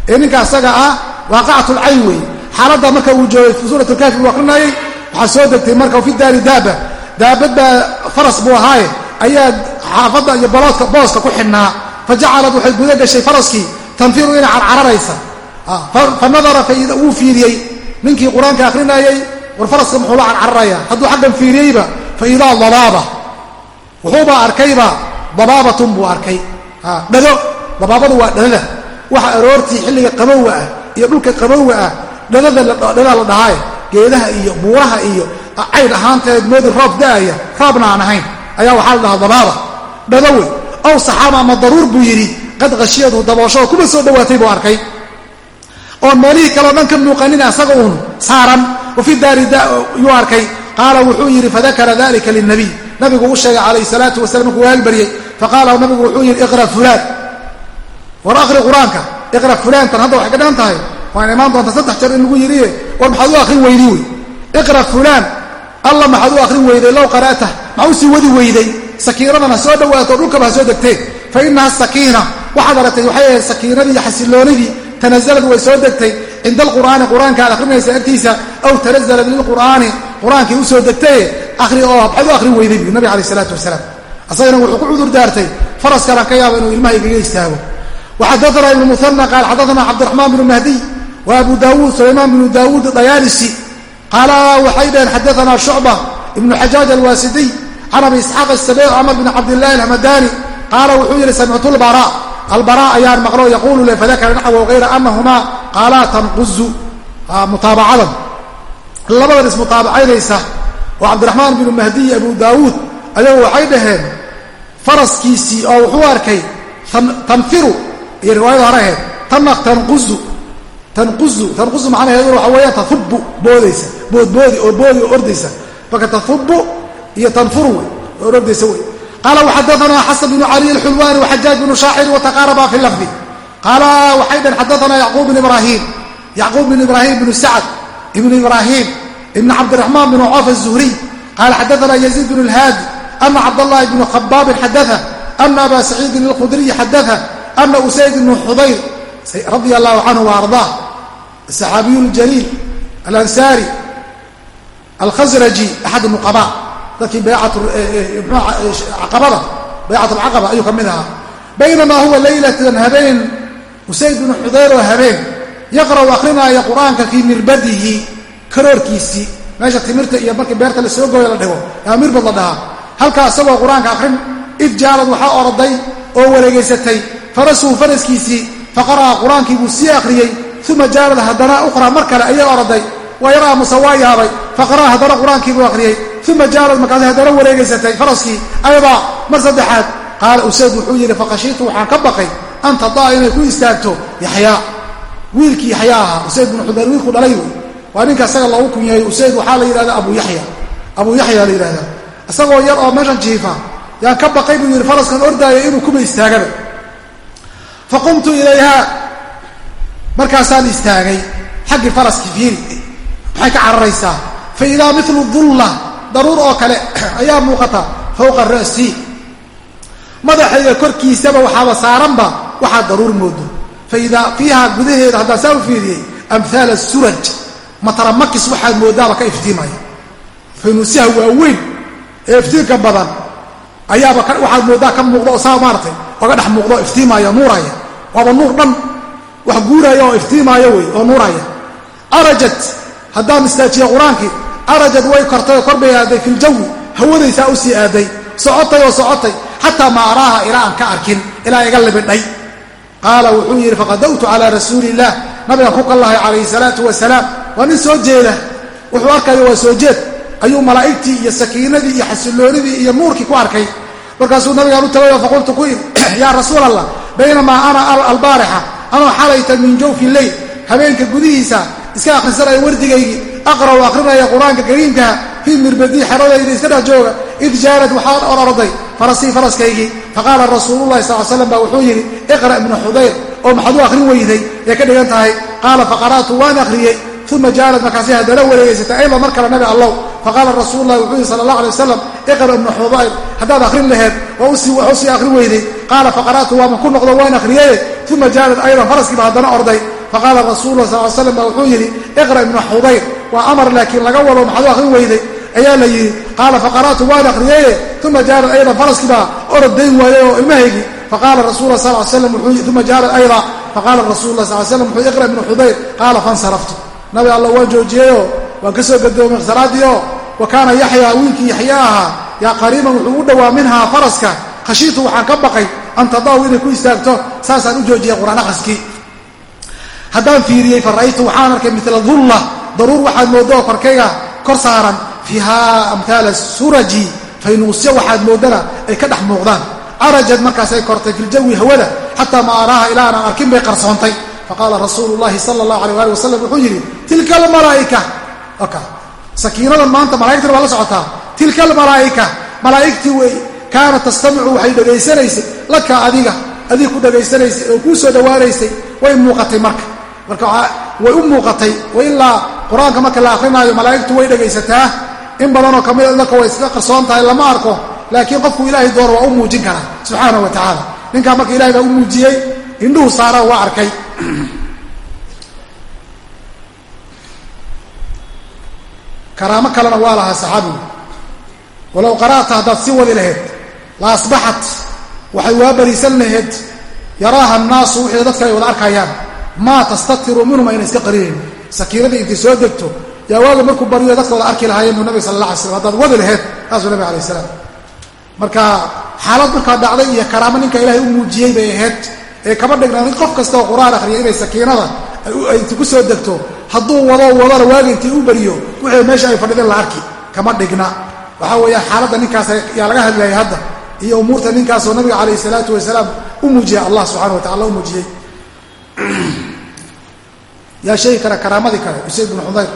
ee ninka asaga ah waaqacat lcayn weeye xaaladda marka uu joogay suurat lkahfi uu akhrinayay waxaa soo degtay marka fi daari daaba. Daabad baa faras buu ahaaye. Ayaa xaafadda iyo boloodka booska ku xidhnaa. Fa jacalad waxay guda gashay faraskii tanfiru inay carcararaysa. Fa nadara wuu fiiriyey. Ninkii qur'aanka akhrinayay war faraska muxuu la carcararaya hadduu xaggan fiiriyeyba fa idaa dabaaba. Wuxuuba arkayba dabaabatun buu arkay. Dhado. Dabaabadu waa dhadada. Waxa aroortii xilliga qabowa ah iyo dhulka qabowa ah dhadada dhadaa la dhahaaye geedaha iyo buuraha iyo cayd ahaanteed moodi roob da'aya roobna aan ahayn. Ayaa waxaa la dhahaa dabaaba dhado wey ow saxaaba ama daruur buu yidhi qad khashiyadu daboosho kuma soo dhowaatay buu arkay. Oon meelihii kaleo dhan ka muuqanin asaga uun saaran wa fi daari yuu arkay. Qaala wuxuu yidhi fadakara dalika lilnabiy nabigu u sheegay calayhi salaatu wasalam markuu waalbaryey faqaala nabigu wuxuu yidhi iqra fulaan. War akhri qur'aanka. Iqra fulaantan hadda waxay ka dhigan tahay waan imaan doonta saddex jeer in lagu yidhiye war maxaad u akhrin weydi wey? Iqra fulaan alla maxaad u akhrin weyday low qara'tah maxaa u sii wadi weyday? Sakiinadan ha soo dhowaato dhulkaba ha soo degteen fa inaha sakiina. Waxaad aragtay waxay ahayd sakiinadii iyo xasiloonidii tanazalad way soo degtay. Cinda alqur'aani qur'aanka aad akrinaysa agtiisa aw tanazalat lilqur'aani qur'aankii u soo degtaye ahri oo maxaad u akhrin weyday bu nabig alayh isalaatu wasalaam. Asagana wuxuu ku cudur daartay wa abu daawuud sulaymaan bnu daawuud dayaalisi qaala waxay dhaheen xadaana shucba ibnu xajaaj alwaasidiy can abi isxaaq asabiic camar bn cabdillahi alhamadani qaala wuxuu yihi samictu lbara albara ayaan maqlo yaquulu le fadakara naxwu hayra anahumaa qaalaa tanquzu. Mutaabacadan. Labadan ismutaabacaynaysa oo cabdiraxmaan binu mahdiy abu daawuud ayagu waxay dhaheen faraskiisii oo wuxuu arkay tanfiru. Iyo riwaayada hore ahayd tanaq tanquzu tanquzu tanquzu macnaheedu waxa weeyaan tahubu boodaysa boodboodi oo boodi oo ordaysa. Marka tahubu iyo tanfuru wey oo ordaysa wey qaala waxadaana xasan bnu cali alxulwaani waxajaaj bnu shaacir wataqaaraba fi lafdi. Qaala waxay dhaheen xadaana yacquub bn ibraahim. Yacquub bn ibraahim bnu sacd ibnu ibraahim ibn cabdiraxmaan bn coof azuhriy qaala xadaana yaziid bn lhaadi ana cabdاllahi bn khabaabin xadaa ana aba saciidin alkhudriy xadaa ana usayd bn xudayr radia allahu canhu waardaa asaxaabiyu ljaliil alansaari alkhasraji axad nuqaba dadkii baycatcaqabada baycat alcaqaba ayuu ka mid ahaa baynamaa huwa laylatan habeen usayd bnu xudayr oo habeen yaqra'u akrinaaya qur'aanka fii mirbadihi karoorkiisii meesha timirta iyo markii beerta la soo gooyo la dhigo yaa mirbad la dhahaa halkaa isagoo qur'aanka akrin id jaalad waxaa orday oo wareegaysatay farasuhu faraskiisii faqara'a qur'aankii buu sii akhriyey uma jaalad haddana ukhraa mar kale ayay orday. Wa yaraa muse waa yaabay. Faqara'a haddana qur'aankii buu akhriyey uma jaalad markaasi haddana wareegaysatay faraskii aydaa mar saddexaad qaala usayd wuxuu yidhi faqashiitu waxaan ka baqay an tadaa inay ku istaagto yaxyaa wiilkii yaxyaa ahaa. Usayd bnu xudayr wiilku dhalay wey. Waa ninka isaga loogu kunyeeyo usayd waxaa la yidhahda abu yaya abu yaxya la yidhahdaa. Isagoo yar oo meeshan jiifa yaan ka baqay buu yidhi faraskan ordaaya inuu kuba istaagaba faqumtu ilayha markaasaan istaagay xaggii faraskii fiiri. Maxay ka cararaysaa fa idaa milu dulla daruur oo kale ayaa muuqata fowqa ra'si. Madaxayga korkiisaba waxaaba saaranba waxaa daruur moodo. Fa idaa fiiha gudaheeda haddaan saa u fiiriyey amhaala suraj. Mataramakis waxaad moodaaba ka iftiimaya. Faynuusyaha waaweyn ee iftiinka badan ayaaba waxaad moodaa ka muuqda oo saa maaratay oga dhex muuqda oo iftiimaya nuuraya. Waaba nuur dhan wax guuraya oo iftiimaya wey oo nuuraya. Arajat haddaan istaajiya qur'aankii arajad way kortay oo korbay aaday fi ljawi hawadaysaa u sii aaday. Socotay oo socotay xataa ma araaha ilaa aan ka arkin ilaa iga libidhay. Qaala wuxuu yidhi faqadawtu calaa rasuuli illah nabigaan ku kallahay calayhi salaatu wasalaam waa nin soo jeeda. Wuxuu arkayo waa soo jeed. Ayuu malaa'igtii iyo sakiinadii iyo xasilloonidii iyo nuurkii ku arkay. Markaasuu nabigaan u tagayo faqultu ku id yaa rasuul allah baynamaa ana albaarixa anoo xalayta min jawfi leyl habeenka gudihiisa iska akhrisanaya wardigaygii aqra'u akhrinaya qur'aanka kariimkaha fii mirbadii xeradayda iska dhex jooga id jaarad waxaan ororday farasii faraskaygii. Faqaala rasuululahi sal slam baa wuxuu yidhi iqra' ibnu xudayr oo maxaad u akhrin weyday ee ka dhigan tahay? Qaala faqara'tu waan akhriyey uma jaalad markaasi haddana wareegaysatay ayda mar kale nabi allow. Faqaala rasuulu lahi wuxuu yihi sala allah alay wasalam iqra' ibnu xudayr haddaad akhrin laheed oo u sii akhrin weyday. Qaala faqara'tu waaman ku noqdo waan akhriyeye uma jaalad aydan faraskiiba haddana orday. Faqaala rasuulula sal slam baa wuxuu yidhi iqra' ibnu xudayr waa amar laakiin laga wado maxaad u akhrin weyday? Ayaa la yidhi qaala faqara'tu waan akhriyeye uma jaalad aydan faraskiibaa orod dayn waayey oo ilmahaygii faqaala rasul sal slam uma jaalad ayda faqaala rasul la sal slam wuxuu iqra' ibnu xudayr qaala fansaraftu. Nabi alla waan joojiyeyoo waan ka soo oo wa kaana yaxyaa wiilkii yaxya ahaa yaa qariiban wuxuu u dhowaa minhaa faraska. Khashiitu waxaan ka baqay an tadaw inay ku istaagto saasaan u joojiyay qur'aan akhriskii. Haddaan fiiriyey fa ra'aytu waxaan arkay mila dulla daruur waxaad mooddo oo korkayga kor saaran fiiha amhaala suraji faynuusya waxaad moodana ay ka dhex muuqdaan. Carajad markaasay kortay filjawi hawada xataa ma araaha ilaa aanaan arkin bay qarsoontay. Faqaala oka sakiinadan maanta malaigtana waa la socotaa tilka almalaa'ika malaa'igtii wey kaanat tastamicu waxay dhegaysanaysay laka adiga adig ku dhegaysanaysay oo kuu soo dhowaanaysay way muuqatay marka. Marka way u muuqatay wailaa qur'aanka marka la akrinaayo malaa'igtu way dhegaysataa in badanoo kamida dadka way iska qarsoon tahay lama arko laakiin qofku ilaahay doono waa u muujin karaa subxaana wa tacaala ninkaa marka ilahay baa u muujiyey indhuhu saara waa arkay karaamo kalena waa lahaa saxaabigu walow qara'ta haddaad sii wadi lahayd la asbaxat waxay waa bariisan lahayd yaraaha annaasu wixii dadka ay wada arkayaan maa tastatiru minhum ayna iska qarinayn sakiiradii intay soo degto yaa waaga markuu baryo dadka wada arki lahaayeen buu nabiga sala alla alay slam haddaad wadi lahayd saasuu nabig alay salaam. Marka xaalad markaa dhacday iyo karaamo ninka ilaahay u muujiyey bay ahayd ee kama dhigna in qof kasta oo qur'aan akhriya inay sakiinada inti ku soo degto hadduu wado wadana waaga intii u beriyo wixii meesha ay fadhideen la arki. Kama dhigna. Waxaa weeyaan xaaladda ninkaas yaa laga hadlayay hadda iyo umuurta ninkaasoo nabiga calayhi salaatu wasalaam u muujiyey allah subxana wa tacala u muujiyey. Yaa sheegi kara karaamadii kale usayd bnu xudayr.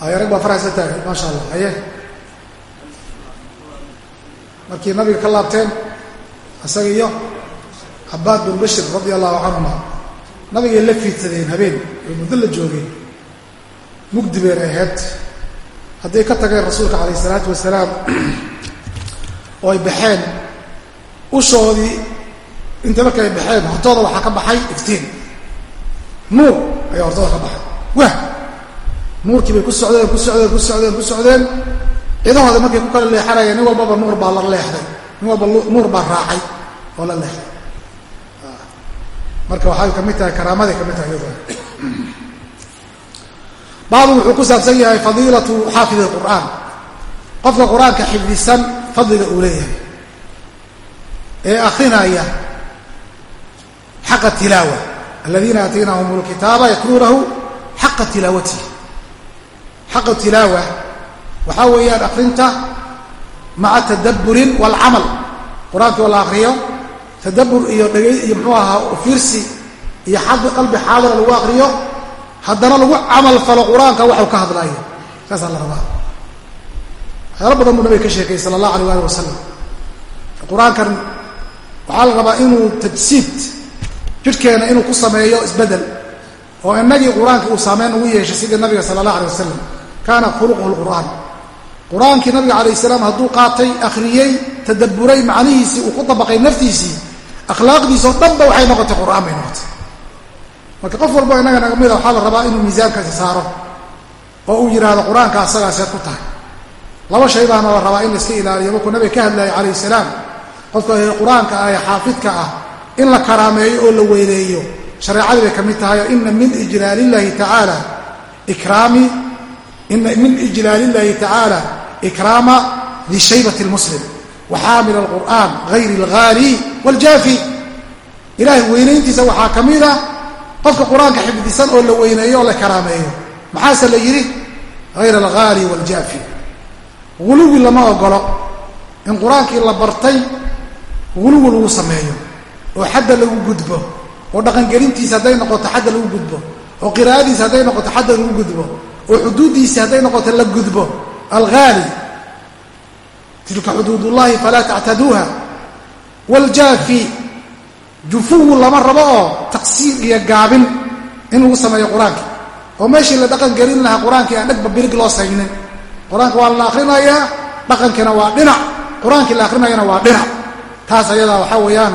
Ay rag baa faraysa taagay maasha allah haye. Markii nabiga ka laabteen isaga iyo cabaad bin bashir radia allahu canhuma nabigay la fiidsadeen habeen oo muddo la joogeen. Mugdi been ahayd. Hadday ka tageen rasuulka calayh isalaatu wasalaam oo ay baxeen ushoodii inta marka ay baxeen hortooda waxaa ka baxay iftiin. Nuur ayaa hortooda ka baxay. Wah! Nuurkii bay ku socdeen ku socdeen ku socdeen ku socdeen. Cidahooda markay ku kala leexanayeen nin walbaba nuur baa la leexday. Nin walba nuur baa raacay oo la leexday marka waxay ka mid tahay karaamaday ka mid tahay iyadoo. Baabu wuxuu ku saabsan yahay fadiilatu xaafid qur'aan. Qofka qur'aanka xifdisan fadliga uu leeyahay. Ee akrinaya xaqa tilaawa. Aladiina aataynahum lkitaaba yatluunahu xaqa tilaawatihi xaqa tilaawa waxaa weeyaan akrinta maca tadaburin waalcamal qur'aankii oo la akriyo tadabur iyo dhegay iyo muxuu ahaa fiirsi iyo qalbi xaadira lagu akriyo haddana lagu camal falo qur'aanka waxau ka hadlaayo saasaa la rabaa. Waxyaalo badan buu nabiga ka sheekayy sala allah alay ali wasalam qur'aankan waxaa la rabaa inuu tajsiid jidhkeena inuu ku sameeyo isbeddel oo inagii qur'aanka uu saameyn ugu yeeshay sidii nabiga sala allah alay wasalam kaana khuluquhu lqur'aan qur'aankii nabiga calayh salaam hadduu qaatay akhriyey tadaburay macnihiisii uu ku dabaqay naftiisii akhlaaqdiisoo dhanba waxay noqotay qur'aan bay noqotay. Marka qof walbo innaga naga mida waxaa la rabaa inuu miisaankaasi saaro oo uu yidhaahdo qur'aanka asagaaseed ku tahay. Laba shay baana la rabaa in laiska ilaaliyo. Markuu nabiga ka hadlayay calayh salaam qofka qur'aanka ah ee xaafidka ah in la karaameeyo oo la weyneeyo. Shareecadii bay ka mid tahay oo ina min ijlaalillahi tacaala ikraami ina min ijlaalillahi tacaala ikraama dishaybati lmuslim wa xaamil alqur'aan gayri alghaali waljaafi ilaahay weynayntiisa waxaa ka mid a qofka qur'aanka xifdisan oo la weyneeyo oo la karaameeyo. Maxaase la yidhi? Hayra alghaali waljaafi. Guluwi lama ogolo in qur'aankii la bartay guluwi lagu sameeyo oo xadda lagu gudbo oo dhaqangelintiisa hadday noqoto xadda lagu gudbo oo qiraa'adiisa hadday noqoto xadda lagu gudbo oo xuduuddiisi hadday noqoto la gudbo. Alghaali tilka xuduud ullahi falaa tactaduuha waljaafi jufuwu lama rabo oo taqsiir iyo gaabin in lagu sameeyo qur'aanka. Oo meeshii la dhaqan gelin lahaa qur'aankii aan dhegba birig loo saynin. Qur'aanka waa la akrinayaa dhaqankiina waa dhinac. Qur'aankii la akrinayana waa dhinac. Taas ayadaa waxaa weeyaan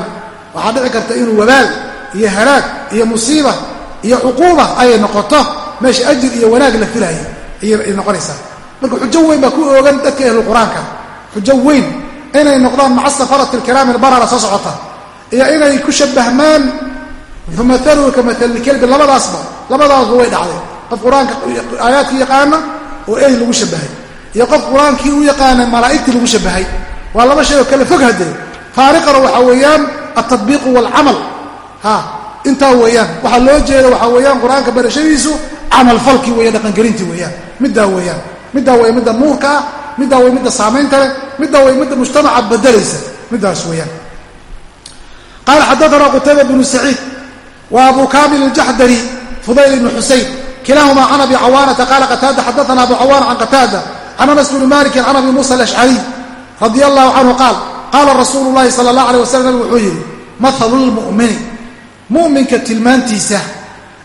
waxaa dhici karta inuu wabaal iyo halaag iyo musiiba iyo cuquuba ayay noqoto meesha ajir iyo wanaag la filaaya ayay noqonaysaa. Marka xujo weyn baa ku oogan dadka ahlu qur'aanka. Xujo weyn inay noqdaan maca safarati alkiraami albarara soo socota. Iyo inay ku shabahmaan famahaluhu ka mahali kelbi labadaasba labadaasba way dhacday. Qof qur'aanka aayaadkii yaqaana oo ey lagu shabahay iyo qof qur'aankii u yaqaana malaa'igtii lagu shabahay waa laba shay oo kale fog haddee faariqana waxaa weeyaan altadbiiqu waalcamal ha intaa weeyaan. Waxaa loo jeeda waxaa weeyaan qur'aanka barashadiisu camalfalkii weya dhaqangelintii weeyaan. Middaa weeyaan. Middaa wey midda nuurka ah middaa wey midda saamaynta leh middaa wey midda mujtamaca bedelaysa middaas weeyaan. Qaala xadaana qutayba bnu saciid wa abu kamil aljaxdari fudayl ibnu xusayn kilaahumaa can abi cawaanata qaala qataada xadaana abu cawaana can qataada can anas bni malikin can abi muusa alashcariy radia allahu canhu qaal qaala rasuulu llahi sala allah alay waslam nabig wuxuu yidhi mathalu lmu'mini mu'minka tilmaantiisa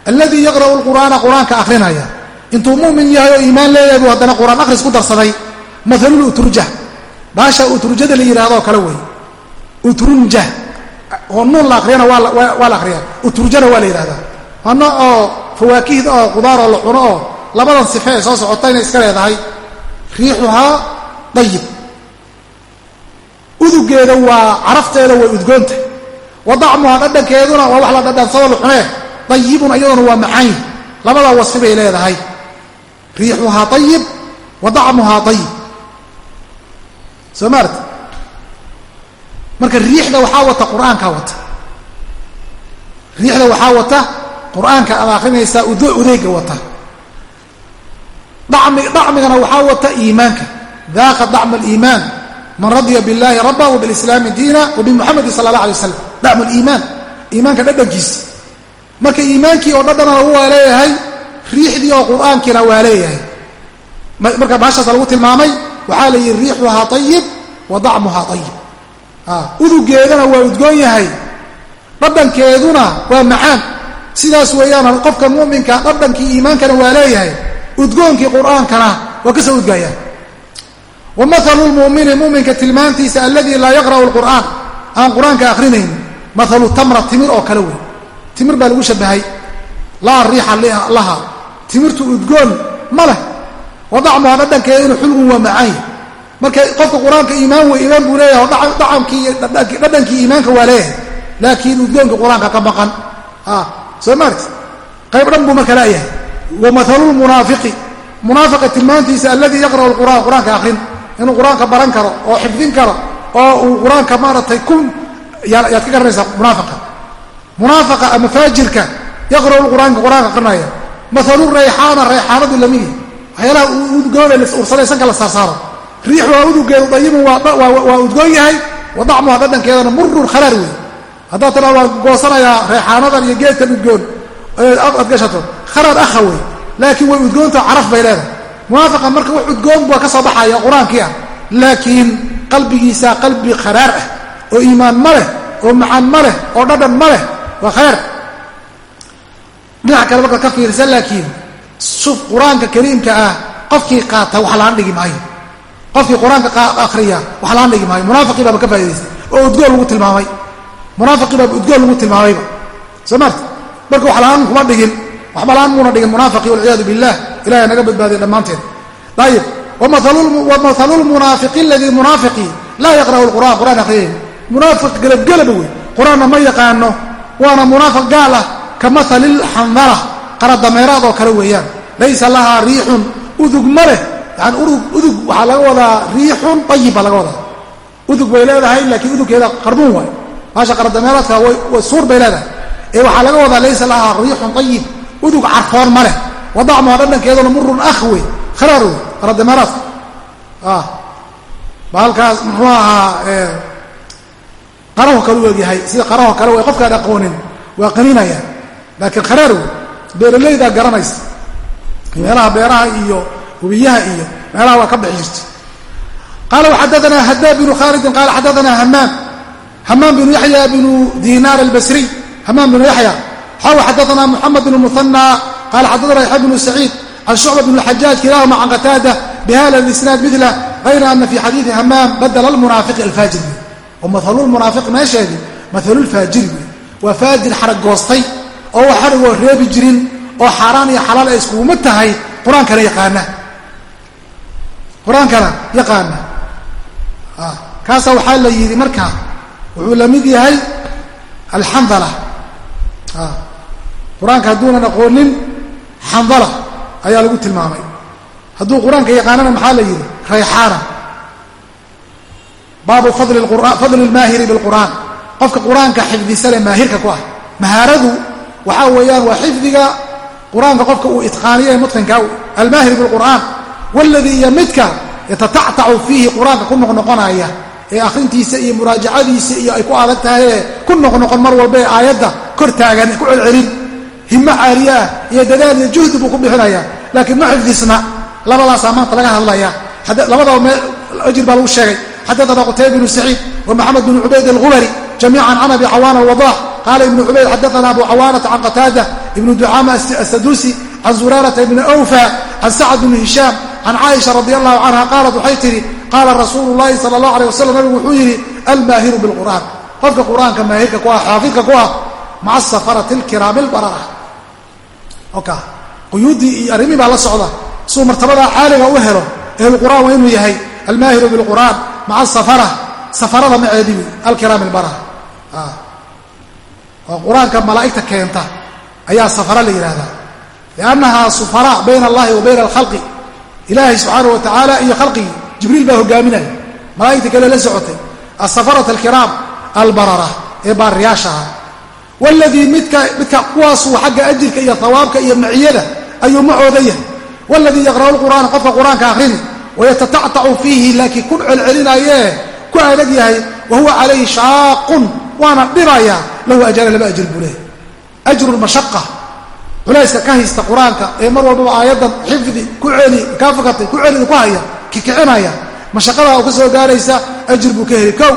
alladii yaqra'u lqur'aana qur'aanka intuu mu'min yahay oo iimaan leeyahay buu haddana qur'aan ku darsaday mathalul utruja baasha utrujada la yidhahdoo kale wey. Utrunja oo nuun la akriyana waa la akriyaa utrujana waa la yidhahdaa waa nooc oo fawaakihda oo qudaaroo la cuno oo labadan sife ee soo socota inay iska leedahay. Riixuhaa dayib. Udugeeda waa carafteeda way udgoonta. Wa dacmuhaa dhadhankeeduna waa wax la dhadhansado luxunee dayibun iyaduna waa macayn. Labadaa wasfi bay leedahay. Riixuhaa ayib wa dacmuhaa ayib soo maarta marka riixda waxaa wata qur'aankaa wata. Riixda waxaa wata qur'aanka aad akrinaysaa udeega wata. Dhacmigana waxaa wata iimaanka. Daaqa dacm aliimaan man radya biاllahi raba wbilislaami diina wabimuxamedi sala allah alay waslam dacmu liimaan iimaanka dhadhankiisa. Marka iimaankii oo dhadhanana waa leeyahay riixdii oo qur'aankiina waa leeyahay. Marka baashaasa lagu tilmaamay waxaa la yidhi riixuhaa ayib wa dacmuhaa ayib udugeedana waa udgoon yahay. Dhadhankeeduna waa macaan. Sidaas weeyaan qofka muminka dhadhankii iimaankana waa leeyahay. Udgoonkii qur'aankana waa ka soo udgaayaan. Wa maalu lmumini muminka tilmaantiisa alladii laa yaqra'u lqur'aan aan qur'aanka akrinayn maalu tamra timir oo kale wey timir baa lagu shabahay laa riixa laha. Timirtu udgoon ma leh wadacmuha dhadhankeeduna xulgun waa macaanya marka qofka qur'aanka iimaan wey iimaan buu leeyahay dhadhankii iimaanka waa leeyahay. Laakiin udgoonka qur'aanka ka maqan. Soo maarti qayb dhan buu marka leeyahay. Wa maalu lmunaafiqi munaafiqa tilmaantiisa alladii yaqra'u lqur'aan qur'aanka akrin inuu qur'aanka baran karo oo xifdin karo oo uu qur'aanka maaragtay ka garanaysaa munaafiqa. Munaafiqa ama faajirka yaqra'u qur'aanka qur'aanka waxyaalaha udgoone ursalaysanka la saarsaaro. Riix waa udugeedu dayibun waa udgoon yahay wa dacmuha dhadhankeedana murun khalaar wey haddaad tiraa waa goosanayaa rayxaanadan iyo geedkan udgoon aad gashato khalaar aha wey laakiin way udgoonta caraf bay leedahay. Munaafiqa marka wax udgoon baa ka soo baxaya qur'aankii ah. Laakiin qalbigiisa qalbi kharaar ah oo iimaan ma leh oo macaan ma leh oo dhadhan ma leh waa khayr. Dhinac kale markaad ka fiirsa laakiin qur'aanka kariimka ah qofkii qaata wax laan dhigi maayo. Qofkii qur'aanka akhriya wax laan dhigi maayo. Munaafiqii baaba ka faaidaystay oo udgoon lagu tilmaamay. Munaafiqii baaba udgoon lagu tilmaamayba. Soo maarta marka wax la'aan kuma dhigin waxba la'aan muuna dhigin munaafiqii walciyaadu billah ilahay naga badbaadiya dhammaanteed. Ayib wamahalu lmunaafiqi aladii munaafiqii laa yaqra'u lqur'an qur'aan akhriyayn munaafiq gelabgelaba wey. Qur'aanna ma yaqaano waana munaafiq gaal ah ka maali lxandala qaradameeraad oo kale weeyaan. Laysa lahaa riixun udug ma leh. Yani udug waxaa laga wadaa riixun ayib baa laga wadaa. Udug bay leedahay laakiin udugkeeda qarbuun waay. Maasha qaradameeraadka suur bay leedahay. Ee waxaa laga wadaa laysa lahaa riixun ayib udug carfoon ma leh. Wadacmuha dhadhankeeduna murun ah wey kharaar wey qaradameeraadka baalkaas muxuu ahaa qaraho kale u egyahay sida qaraho kale way qofkaan aqoonin waa qaninaya laakiin kharaar wey beeralaydaa garanaysa. Meelaha beeraha iyo hubiyaha iyo meelaha waa ka bixi jirta qaala waxadaanaa hadaab binu khaalidin qaala xadaanaa hamaam hamaam binu yaxya binu dinaar albasriy hamaam binu yaxya xaw xadaanaa muxamed bn muhanى qaala xadaana yaxya bnu saciid. Can shucba bn xajaaj kilahuma can qataada bihada isnaad mila غayra ana fi xadiidi hamaam badla almunaafiqi alfaajir. Oo mahalulmunaafiq meesheedi mahalulfaajiri wey waa faajir xarag oo wax xarigoo reebi jirin oo xaaraan iyo xalaal ay iskuguma tahay qur'aankana yaqaana. Qur'aankana yaqaana. Kaasa waxaa la yidhi marka wuxuu la mid yahay alxandala qur'aanka hadduunan aqoonin xandala ayaa lagu tilmaamay. Hadduu qur'aanka yaqaanana maxaa la yidhi? Rayxaana. Baabu fadli lmaahiri bilqur'aan. Qofka qur'aanka xifdisale maahirka ku ah. Mahaaradu waxaa weeyaan waa xifdiga qur'aanka qofka uu itqaaniya mutqinka almaahir bilqur'aan waladii iyo midka yatatactacu fiihi qur'aanka ku noqnoqonaya ee akhrintiisa iyo muraajacadiisa iyo ay ku adag tahay ee ku noqnoqon mar walba ee aayadda kor taagan ku celcelin. Himo caaliye ah iyo dadaal iyo juhdi buu ku bixinaya laakiin ma xifdisna labadaasaa maanta laga hadlaya labadaba meel ajir baa lagu sheegay. Xadaana qutayba bnu saciid wa maxamed bn cubayd alghubari jamiican can abi cawaana alwadax qaala ibnu cubayd xadaana abu cawaanata can qataada ibnu ducaama asadusi can zuraarata ibni awfa can sacd bni hishaam can caaisha radi allahu canha qaalat waxay tidhi qaala rasuulu llahi sala allah alay wasalam nabigu wuxuu yidhi almaahiru bilqur'aan qofka qur'aanka maahirka ku ah xaafidka ku ah maca safarati alkiraami albarara oka quyuuddii iyo arrimihii baa la socda suu martabada caaliga u helo ehlulqur'aan waa inuu yahay almaahiru bilqur'aan maca asafara safarada maceedii alkiraam ilbara oo qur'aanka malaa'igta keenta ayaa safara la yidhaahdaa. liannahaa sufara bayna allahi wa bayna alkhalqi ilaahay subxaanah wa tacaala iyo khalqigii jibriil baa hogaaminaya. malaa'igta kale la socotay. asafarat alkiraam albarara ee baariyaashaha waladii midka midka kuwaasuu xagga ajirka iyo hawaabka iyo maciyada ayuu macooda yahay. waladii yaqra'u lqur'aana qofka qur'aanka akhrini wayatatactacu fiihi laakiin ku celcelinayee ku adag yahay wa huwa calayhi shaaqun waana dhibaya lahu ajara laba ajir buu leehay ajru lmashaqa culayska ka haysta qur'aanka ee mar walbaba aayaddan xifdi ku celi kaa fakatay ku celida ku haya kikicinaya mashaqadaa u ka soo gaaraysa ajir buu ka heli. Kow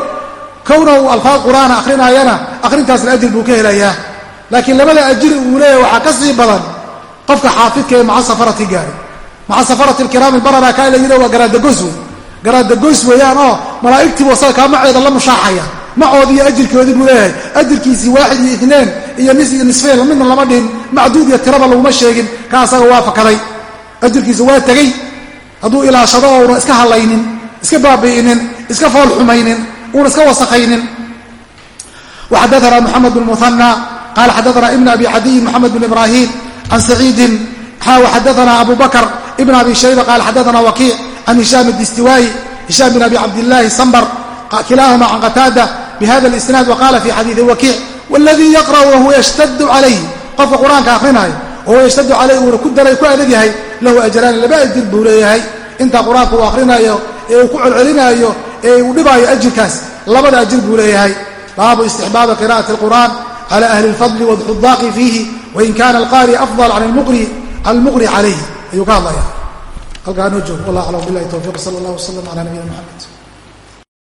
kowna uu alfaad qur'aana akrinaayana akhrintaasna ajir buu ka helayaa laakiin labada ajiri uu leeyahy waxaa ka sii badan qofka xaafidka ee maca safarati gaari maca safarati alkiraami barara kaa la yidha waa garaadagoys wey. Garaadagoys weeyaan oo malaa'igtii wasaga kaa maceeda la mushaaxaya macoodii iyo ajirkoodii buu leeyahay ajirkiisii waaxid iyo itneen iyo nis iyo nisfayn midna lama dhihin. Macduud iyo tiraba laguma sheegin. Ka asaga waa fakaday ajirkiisa waa tegey hadduu ilaashado ouna iska hallaynin iska baabi'inin iska fool xumaynin uuna iska wasakaynin. Waxadaana moxamed bn muhanى qala xadaana ibn abi cadiyin moxamed bn ibrahim can saciidin. Xadaana abu bakr ibn abi shayba qala xadaana wakiic can hishaam distiwaayi hishaam bin abi cabdillahi sambar kilaahuma can qataada bhada isnaad waqaala fi xadiidi wakiic wladii yaqra'u wahuwa yshtadu calayh qofka qur'aanka akrinaayo wahuwa yshtadu calayh uuna ku daray ku adag yahay lahu ajraani laba ajir buu leeyahay intaa qur'aanka uu akrinaayo ee uu ku celcelinaayo ee uu dhibaayo ajirkaas labada ajir buu leeyahay baabu istixbaabi qira'ati alqur'an cala ahli lfadli wadxudaaqi fiihi wain kana alqari afdal can almuqri calayhi ayuu ka hadlaya halkaa noo joog wallah aclam bilahi towfiiq sala allah wasalam cala nabiyina muxamed